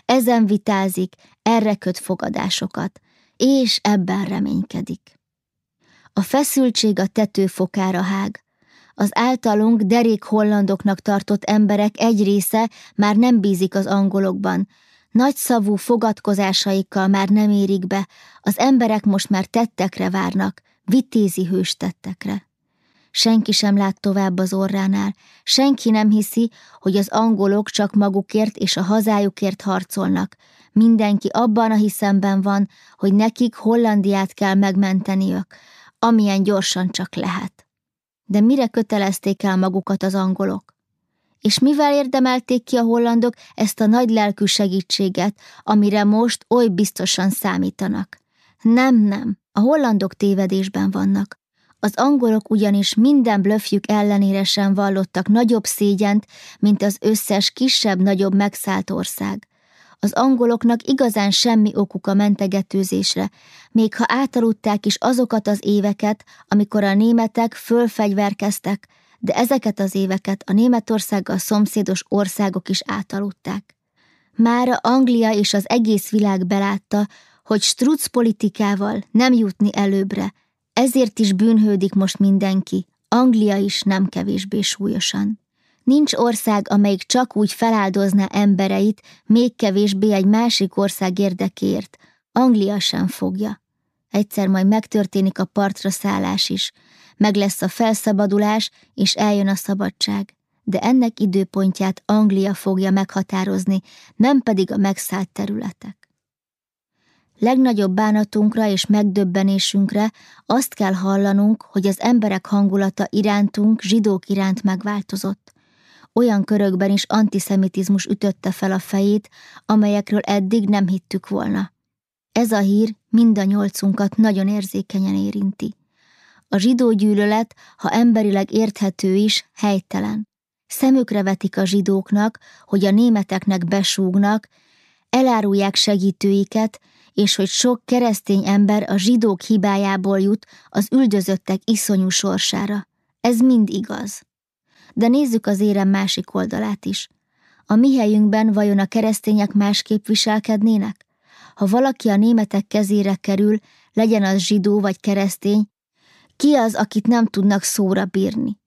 Ezen vitázik, erre köt fogadásokat, és ebben reménykedik. A feszültség a tetőfokára hág, az általunk derék hollandoknak tartott emberek egy része már nem bízik az angolokban, nagyszavú fogadkozásaikkal már nem érik be, az emberek most már tettekre várnak, vitézi hős tettekre. Senki sem lát tovább az orránál, senki nem hiszi, hogy az angolok csak magukért és a hazájukért harcolnak. Mindenki abban a hiszemben van, hogy nekik Hollandiát kell megmenteniük, amilyen gyorsan csak lehet de mire kötelezték el magukat az angolok? És mivel érdemelték ki a hollandok ezt a nagy lelkű segítséget, amire most oly biztosan számítanak? Nem, nem, a hollandok tévedésben vannak. Az angolok ugyanis minden blöfjük ellenére sem vallottak nagyobb szégyent, mint az összes kisebb-nagyobb megszállt ország. Az angoloknak igazán semmi okuk a mentegetőzésre, még ha átaludták is azokat az éveket, amikor a németek fölfegyverkeztek, de ezeket az éveket a Németországgal szomszédos országok is átaludták. Mára Anglia és az egész világ belátta, hogy struc politikával nem jutni előbbre, ezért is bűnhődik most mindenki, Anglia is nem kevésbé súlyosan. Nincs ország, amelyik csak úgy feláldozná embereit, még kevésbé egy másik ország érdekéért. Anglia sem fogja. Egyszer majd megtörténik a partra szállás is, meg lesz a felszabadulás, és eljön a szabadság. De ennek időpontját Anglia fogja meghatározni, nem pedig a megszállt területek. Legnagyobb bánatunkra és megdöbbenésünkre azt kell hallanunk, hogy az emberek hangulata irántunk, zsidók iránt megváltozott. Olyan körökben is antiszemitizmus ütötte fel a fejét, amelyekről eddig nem hittük volna. Ez a hír mind a nyolcunkat nagyon érzékenyen érinti. A zsidó gyűlölet, ha emberileg érthető is, helytelen. Szemükre vetik a zsidóknak, hogy a németeknek besúgnak, elárulják segítőiket, és hogy sok keresztény ember a zsidók hibájából jut az üldözöttek iszonyú sorsára. Ez mind igaz. De nézzük az érem másik oldalát is. A mi helyünkben vajon a keresztények másképp viselkednének? Ha valaki a németek kezére kerül, legyen az zsidó vagy keresztény, ki az, akit nem tudnak szóra bírni?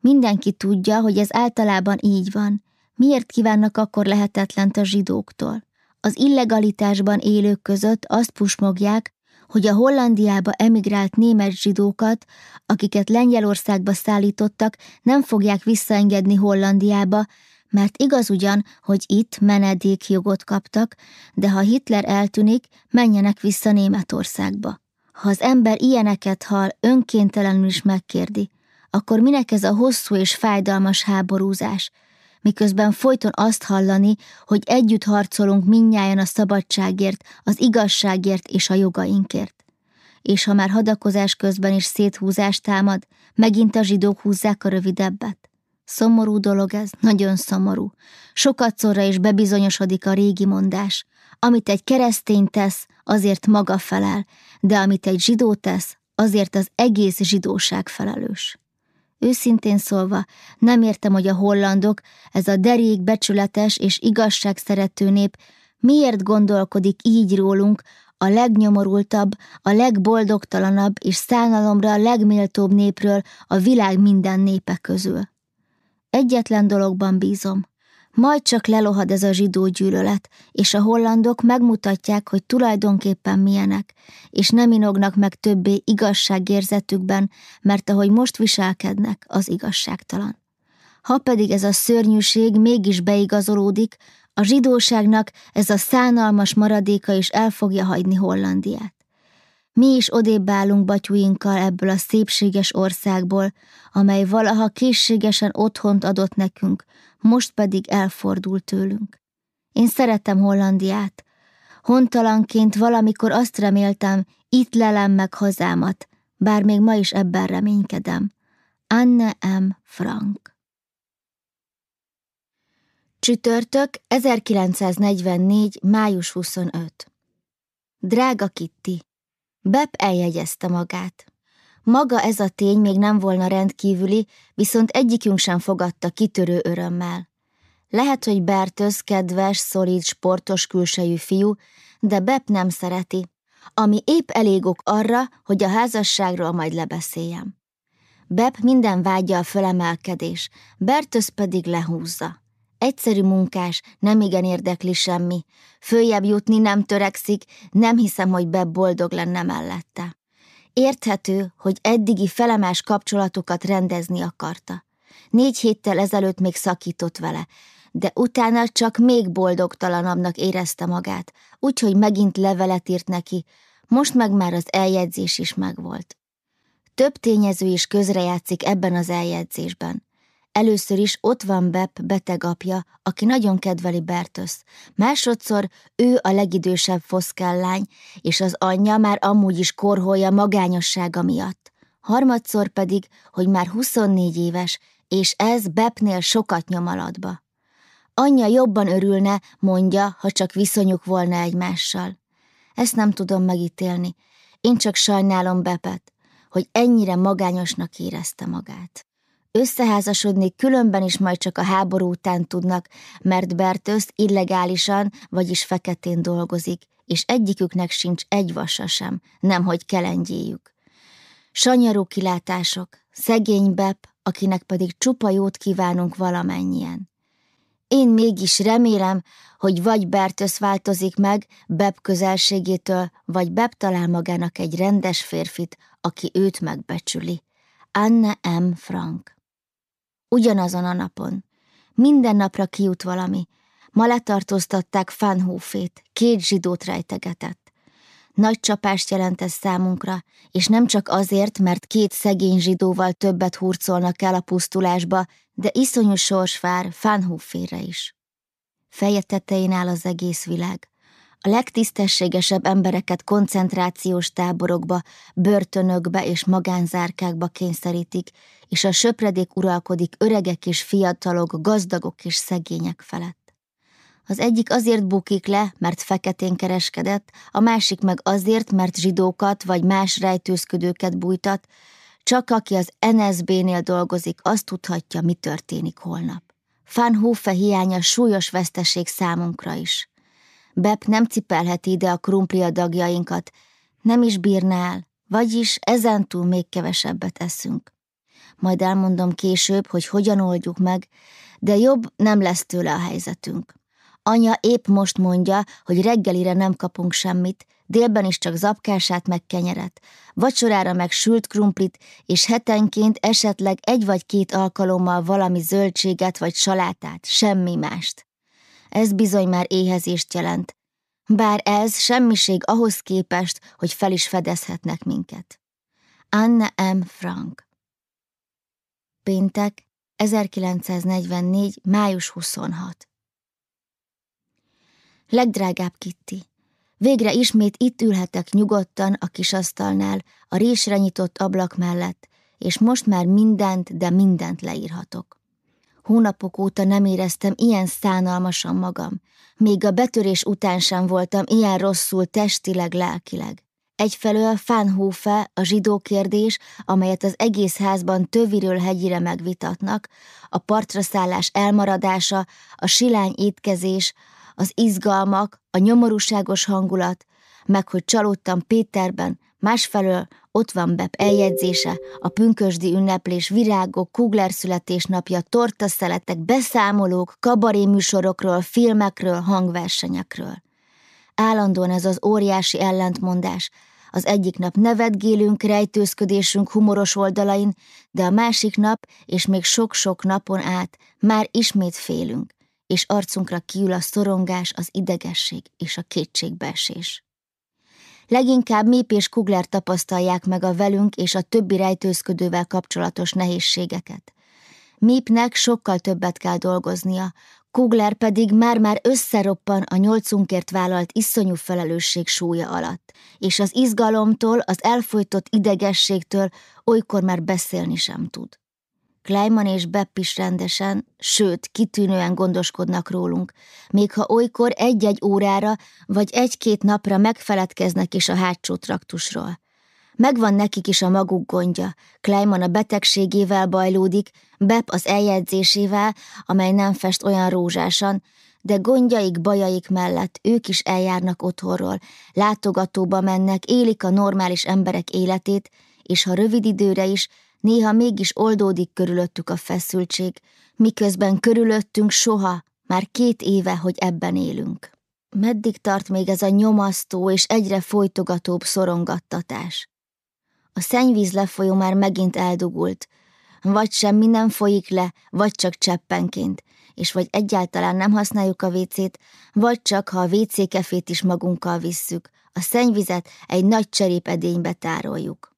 Mindenki tudja, hogy ez általában így van. Miért kívánnak akkor lehetetlent a zsidóktól? Az illegalitásban élők között azt pusmogják, hogy a Hollandiába emigrált német zsidókat, akiket Lengyelországba szállítottak, nem fogják visszaengedni Hollandiába, mert igaz ugyan, hogy itt menedékjogot kaptak, de ha Hitler eltűnik, menjenek vissza Németországba. Ha az ember ilyeneket hall, önkéntelenül is megkérdi, akkor minek ez a hosszú és fájdalmas háborúzás, miközben folyton azt hallani, hogy együtt harcolunk minnyáján a szabadságért, az igazságért és a jogainkért. És ha már hadakozás közben is széthúzást támad, megint a zsidók húzzák a rövidebbet. Szomorú dolog ez, nagyon szomorú. Sokatszorra is bebizonyosodik a régi mondás. Amit egy keresztény tesz, azért maga felel, de amit egy zsidó tesz, azért az egész zsidóság felelős. Őszintén szólva, nem értem, hogy a hollandok, ez a derék becsületes és igazságszerető nép miért gondolkodik így rólunk, a legnyomorultabb, a legboldogtalanabb és szánalomra a legméltóbb népről a világ minden népe közül. Egyetlen dologban bízom. Majd csak lelohad ez a zsidó gyűlölet, és a hollandok megmutatják, hogy tulajdonképpen milyenek, és nem inognak meg többé igazságérzetükben, mert ahogy most viselkednek, az igazságtalan. Ha pedig ez a szörnyűség mégis beigazolódik, a zsidóságnak ez a szánalmas maradéka is el fogja hagyni Hollandiát. Mi is odébb állunk batyúinkkal ebből a szépséges országból, amely valaha készségesen otthont adott nekünk, most pedig elfordult tőlünk. Én szeretem Hollandiát. Hontalanként valamikor azt reméltem, itt lelem meg hazámat, bár még ma is ebben reménykedem. Anne M. Frank Csütörtök, 1944. május 25 Drága Kitty, Bep eljegyezte magát. Maga ez a tény még nem volna rendkívüli, viszont egyikünk sem fogadta kitörő örömmel. Lehet, hogy Bertöz kedves, szolid, sportos külsejű fiú, de Bep nem szereti, ami épp elég ok arra, hogy a házasságról majd lebeszéljem. Bep minden vágyja a fölemelkedés, Bertöz pedig lehúzza. Egyszerű munkás, nem igen érdekli semmi. Följebb jutni nem törekszik, nem hiszem, hogy Beb boldog lenne mellette. Érthető, hogy eddigi felemás kapcsolatokat rendezni akarta. Négy héttel ezelőtt még szakított vele, de utána csak még boldogtalanabbnak érezte magát, úgyhogy megint levelet írt neki, most meg már az eljegyzés is megvolt. Több tényező is közrejátszik ebben az eljegyzésben. Először is ott van Bep beteg apja, aki nagyon kedveli Bertösz. Másodszor ő a legidősebb foszkellány, és az anyja már amúgy is korholja magányossága miatt. Harmadszor pedig, hogy már 24 éves, és ez Bepnél sokat nyom alatba. Anyja jobban örülne, mondja, ha csak viszonyuk volna egymással. Ezt nem tudom megítélni. Én csak sajnálom Bepet, hogy ennyire magányosnak érezte magát. Összeházasodni különben is majd csak a háború után tudnak, mert Bertöszt illegálisan, vagyis feketén dolgozik, és egyiküknek sincs egy vasa sem, nemhogy kelendjéjük. Sanyarú kilátások, szegény Bep, akinek pedig csupa jót kívánunk valamennyien. Én mégis remélem, hogy vagy Bertösz változik meg Beb közelségétől, vagy Beb talál magának egy rendes férfit, aki őt megbecsüli. Anne M. Frank Ugyanazon a napon. Minden napra kijut valami. Ma letartóztatták Fanhofét, két zsidót rejtegetett. Nagy csapást jelent ez számunkra, és nem csak azért, mert két szegény zsidóval többet hurcolnak el a pusztulásba, de iszonyú sors vár Fanhofére is. Feje tetején áll az egész világ. A legtisztességesebb embereket koncentrációs táborokba, börtönökbe és magánzárkákba kényszerítik, és a söpredék uralkodik öregek és fiatalok, gazdagok és szegények felett. Az egyik azért bukik le, mert feketén kereskedett, a másik meg azért, mert zsidókat vagy más rejtőzködőket bújtat, csak aki az NSB-nél dolgozik, azt tudhatja, mi történik holnap. Van Hofe hiánya súlyos veszteség számunkra is. Bep nem cipelheti ide a krumpli adagjainkat, nem is bírnál, vagyis ezentúl még kevesebbet eszünk. Majd elmondom később, hogy hogyan oldjuk meg, de jobb nem lesz tőle a helyzetünk. Anya épp most mondja, hogy reggelire nem kapunk semmit, délben is csak zapkását meg kenyeret, vacsorára meg sült krumplit, és hetenként esetleg egy vagy két alkalommal valami zöldséget vagy salátát, semmi mást. Ez bizony már éhezést jelent, bár ez semmiség ahhoz képest, hogy fel is fedezhetnek minket. Anna M. Frank Péntek, 1944. május 26 Legdrágább Kitty, végre ismét itt ülhetek nyugodtan a kis asztalnál, a résre nyitott ablak mellett, és most már mindent, de mindent leírhatok. Hónapok óta nem éreztem ilyen szánalmasan magam, még a betörés után sem voltam ilyen rosszul testileg, lelkileg. Egyfelől Fánhófe, a zsidó kérdés, amelyet az egész házban töviről hegyire megvitatnak, a partra szállás elmaradása, a silány étkezés, az izgalmak, a nyomorúságos hangulat, meg hogy csalódtam Péterben, másfelől ott van Beb eljegyzése, a pünkösdi ünneplés, virágok, Kugler születésnapja, tortaszeletek, beszámolók, kabaré műsorokról, filmekről, hangversenyekről. Állandóan ez az óriási ellentmondás. Az egyik nap nevetgélünk, rejtőzködésünk humoros oldalain, de a másik nap, és még sok-sok napon át már ismét félünk, és arcunkra kiül a szorongás, az idegesség és a kétségbeesés. Leginkább Mép és Kugler tapasztalják meg a velünk és a többi rejtőzködővel kapcsolatos nehézségeket. Mépnek sokkal többet kell dolgoznia, Kugler pedig már-már összeroppan a nyolcunkért vállalt iszonyú felelősség súlya alatt, és az izgalomtól, az elfolytott idegességtől olykor már beszélni sem tud. Kleiman és Bepp is rendesen, sőt, kitűnően gondoskodnak rólunk, még ha olykor egy-egy órára vagy egy-két napra megfeledkeznek is a hátsó traktusról. Megvan nekik is a maguk gondja, Kleiman a betegségével bajlódik, Bepp az eljegyzésével, amely nem fest olyan rózsásan, de gondjaik, bajaik mellett ők is eljárnak otthonról, látogatóba mennek, élik a normális emberek életét, és ha rövid időre is, Néha mégis oldódik körülöttük a feszültség, miközben körülöttünk soha, már két éve, hogy ebben élünk. Meddig tart még ez a nyomasztó és egyre folytogatóbb szorongattatás? A szennyvíz lefolyó már megint eldugult, vagy semmi nem folyik le, vagy csak cseppenként, és vagy egyáltalán nem használjuk a vécét, vagy csak, ha a vécékefét is magunkkal visszük, a szennyvizet egy nagy cserépedénybe tároljuk.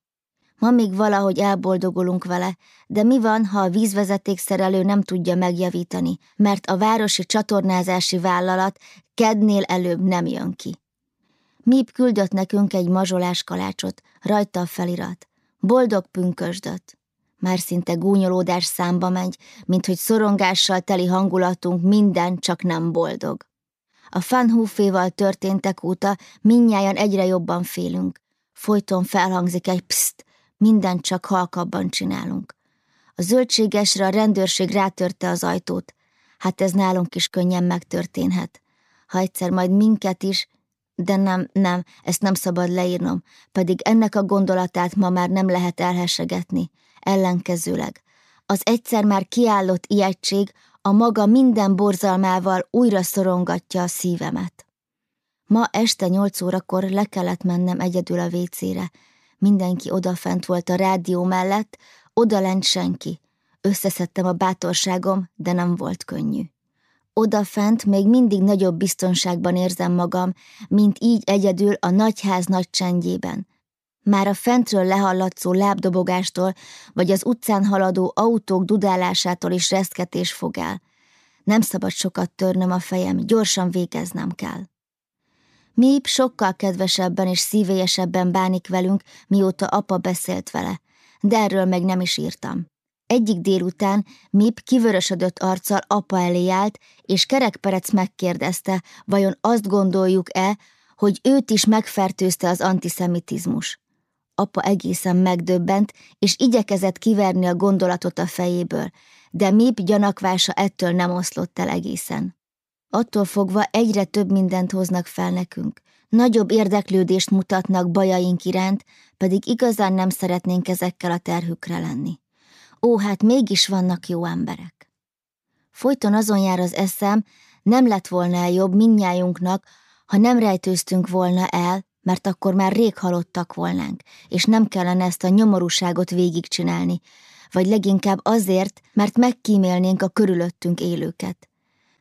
Ma még valahogy elboldogulunk vele, de mi van, ha a vízvezetékszerelő nem tudja megjavítani, mert a városi csatornázási vállalat kednél előbb nem jön ki. Mip küldött nekünk egy mazsolás kalácsot, rajta a felirat. Boldog pünkösdöt. Már szinte gúnyolódás számba megy, mint hogy szorongással teli hangulatunk minden, csak nem boldog. A fanhúféval történtek óta minnyáján egyre jobban félünk. Folyton felhangzik egy pszt, mindent csak halkabban csinálunk. A zöldségesre a rendőrség rátörte az ajtót. Hát ez nálunk is könnyen megtörténhet. Ha egyszer majd minket is, de nem, nem, ezt nem szabad leírnom, pedig ennek a gondolatát ma már nem lehet elhesegetni, ellenkezőleg. Az egyszer már kiállott ijegység a maga minden borzalmával újra szorongatja a szívemet. Ma este nyolc órakor le kellett mennem egyedül a vécére. Mindenki odafent volt a rádió mellett, oda lent senki. Összeszedtem a bátorságom, de nem volt könnyű. Odafent még mindig nagyobb biztonságban érzem magam, mint így egyedül a nagyház nagy csendjében. Már a fentről lehallatszó lábdobogástól, vagy az utcán haladó autók dudálásától is reszketés fog el. Nem szabad sokat törnöm a fejem, gyorsan végeznem kell. Mép sokkal kedvesebben és szívélyesebben bánik velünk, mióta apa beszélt vele, de erről meg nem is írtam. Egyik délután Mip kivörösödött arccal apa elé állt, és kerekperec megkérdezte, vajon azt gondoljuk-e, hogy őt is megfertőzte az antiszemitizmus. Apa egészen megdöbbent, és igyekezett kiverni a gondolatot a fejéből, de Mip gyanakvása ettől nem oszlott el egészen. Attól fogva egyre több mindent hoznak fel nekünk. Nagyobb érdeklődést mutatnak bajaink iránt, pedig igazán nem szeretnénk ezekkel a terhükre lenni. Ó, hát mégis vannak jó emberek. Folyton azon jár az eszem, nem lett volna el jobb minnyájunknak, ha nem rejtőztünk volna el, mert akkor már rég halottak volnánk, és nem kellene ezt a nyomorúságot végigcsinálni, vagy leginkább azért, mert megkímélnénk a körülöttünk élőket.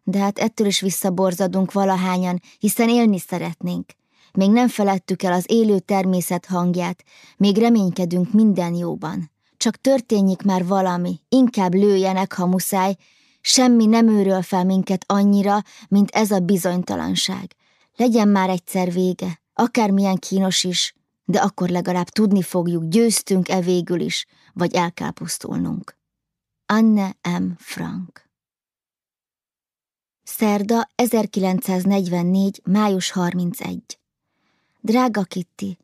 De hát ettől is visszaborzadunk valahányan, hiszen élni szeretnénk. Még nem felettük el az élő természet hangját, még reménykedünk minden jóban. Csak történjék már valami, inkább lőjenek, ha muszáj, semmi nem őröl fel minket annyira, mint ez a bizonytalanság. Legyen már egyszer vége, akármilyen kínos is, de akkor legalább tudni fogjuk, győztünk-e végül is, vagy el kell pusztulnunk. Anne M. Frank Szerda 1944. május 31. Drága Kitty,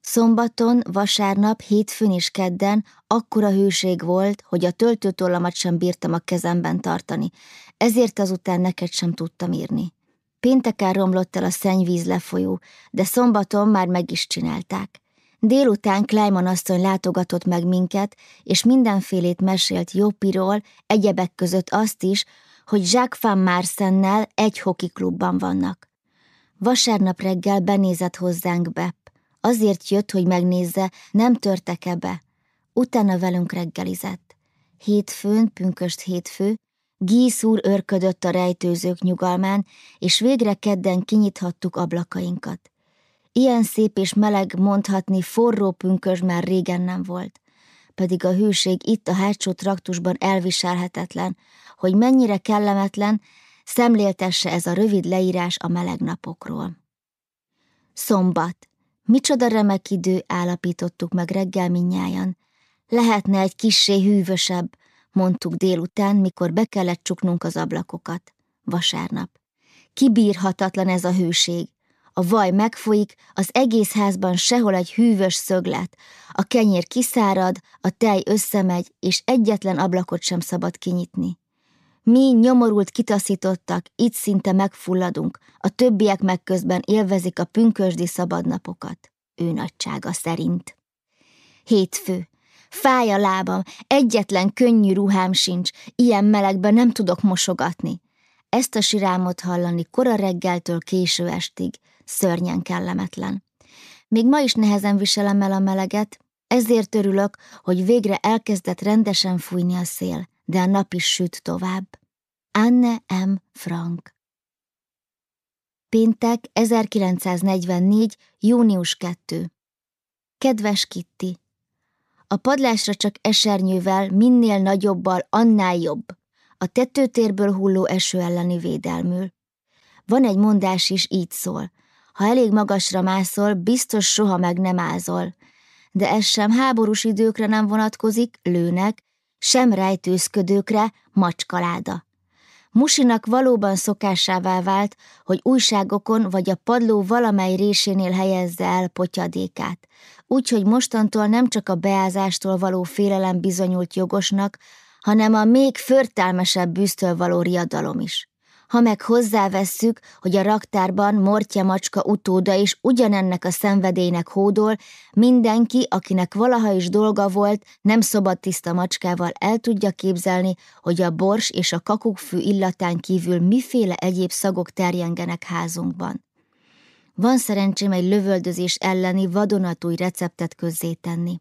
Szombaton, vasárnap, hétfőn és kedden akkora hőség volt, hogy a töltőtollamat sem bírtam a kezemben tartani, ezért azután neked sem tudtam írni. Pénteken romlott el a szennyvíz lefolyó, de szombaton már meg is csinálták. Délután Kleiman asszony látogatott meg minket, és mindenfélét mesélt Jópiról, egyebek között azt is, hogy Jacques van Marsennel egy hoki klubban vannak. Vasárnap reggel benézett hozzánk be. Azért jött, hogy megnézze, nem törtek-e be. Utána velünk reggelizett. Hétfőn, pünköst hétfő, Gísz úr örködött a rejtőzők nyugalmán, és végre kedden kinyithattuk ablakainkat. Ilyen szép és meleg mondhatni forró pünkös már régen nem volt. Pedig a hőség itt a hátsó traktusban elviselhetetlen, hogy mennyire kellemetlen, szemléltesse ez a rövid leírás a meleg napokról. Szombat. Micsoda remek idő, állapítottuk meg reggel minnyájan. Lehetne egy kissé hűvösebb, mondtuk délután, mikor be kellett csuknunk az ablakokat. Vasárnap. Kibírhatatlan ez a hőség. A vaj megfolyik, az egész házban sehol egy hűvös szöglet, a kenyér kiszárad, a tej összemegy, és egyetlen ablakot sem szabad kinyitni. Mi nyomorult kitaszítottak, itt szinte megfulladunk, a többiek meg közben élvezik a pünkösdi szabadnapokat, ő nagysága szerint. Hétfő. Fáj a lábam, egyetlen könnyű ruhám sincs, ilyen melegben nem tudok mosogatni. Ezt a sirámot hallani kora reggeltől késő estig, szörnyen kellemetlen. Még ma is nehezen viselem el a meleget, ezért örülök, hogy végre elkezdett rendesen fújni a szél de a nap is süt tovább. Anne M. Frank Péntek 1944. június 2. Kedves Kitty! A padlásra csak esernyővel, minél nagyobbal, annál jobb. A tetőtérből hulló eső elleni védelmül. Van egy mondás is, így szól. Ha elég magasra mászol, biztos soha meg nem ázol. De ez sem háborús időkre nem vonatkozik, lőnek, sem rejtőzködőkre, macskaláda. Musinak valóban szokásává vált, hogy újságokon vagy a padló valamely résénél helyezze el potyadékát. úgyhogy mostantól nem csak a beázástól való félelem bizonyult jogosnak, hanem a még förtelmesebb bűztől való riadalom is. Ha meg hozzávesszük, hogy a raktárban Mortya macska utóda is ugyanennek a szenvedélynek hódol, mindenki, akinek valaha is dolga volt, nem szabad tiszta macskával el tudja képzelni, hogy a bors és a kakukkfű illatán kívül miféle egyéb szagok terjengenek házunkban. Van szerencsém egy lövöldözés elleni vadonatúj receptet közzétenni.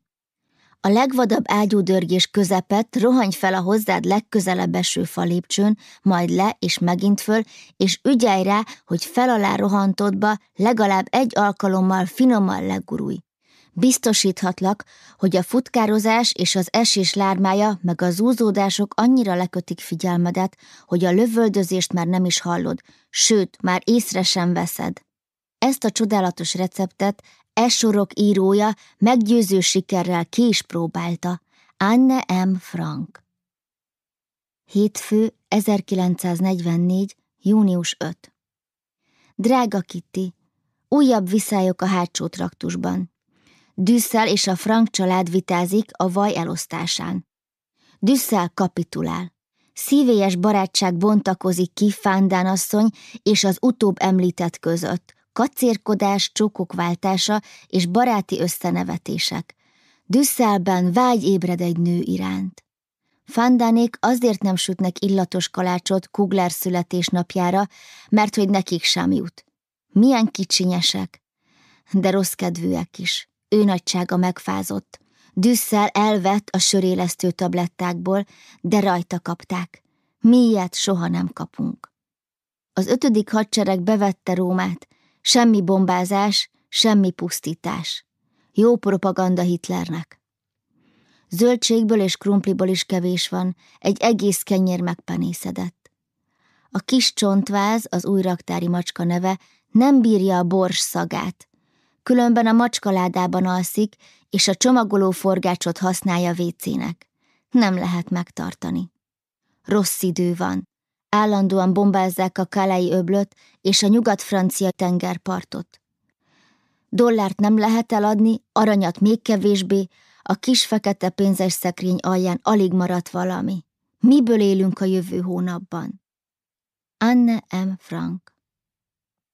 A legvadabb ágyúdörgés közepett rohanj fel a hozzád legközelebb eső falépcsőn, majd le és megint föl, és ügyelj rá, hogy fel alá rohantodba legalább egy alkalommal finoman legurulj. Biztosíthatlak, hogy a futkározás és az esés lármája meg az úzódások annyira lekötik figyelmedet, hogy a lövöldözést már nem is hallod, sőt, már észre sem veszed. Ezt a csodálatos receptet e sorok írója meggyőző sikerrel ki is próbálta, Anne M. Frank. Hétfő, 1944. június 5. Drága Kitty, újabb viszályok a hátsó traktusban. Düsszel és a Frank család vitázik a vaj elosztásán. Düsszel kapitulál. Szívélyes barátság bontakozik ki Fándán asszony és az utóbb említett között, kacérkodás, csókok váltása és baráti összenevetések. Düsszelben vágy ébred egy nő iránt. Fandánék azért nem sütnek illatos kalácsot Kugler születésnapjára, mert hogy nekik sem jut. Milyen kicsinyesek, de rossz kedvűek is. Ő nagysága megfázott. Düsszel elvett a sörélesztő tablettákból, de rajta kapták. Mi ilyet soha nem kapunk. Az ötödik hadsereg bevette Rómát, Semmi bombázás, semmi pusztítás. Jó propaganda Hitlernek. Zöldségből és krumpliból is kevés van, egy egész kenyér megpenészedett. A kis csontváz, az új raktári macska neve, nem bírja a bors szagát. Különben a macskaládában alszik, és a csomagoló forgácsot használja vécének. Nem lehet megtartani. Rossz idő van. Állandóan bombázzák a Kalei öblöt és a nyugat-francia tengerpartot. Dollárt nem lehet eladni, aranyat még kevésbé, a kis fekete pénzes szekrény alján alig maradt valami. Miből élünk a jövő hónapban? Anne M. Frank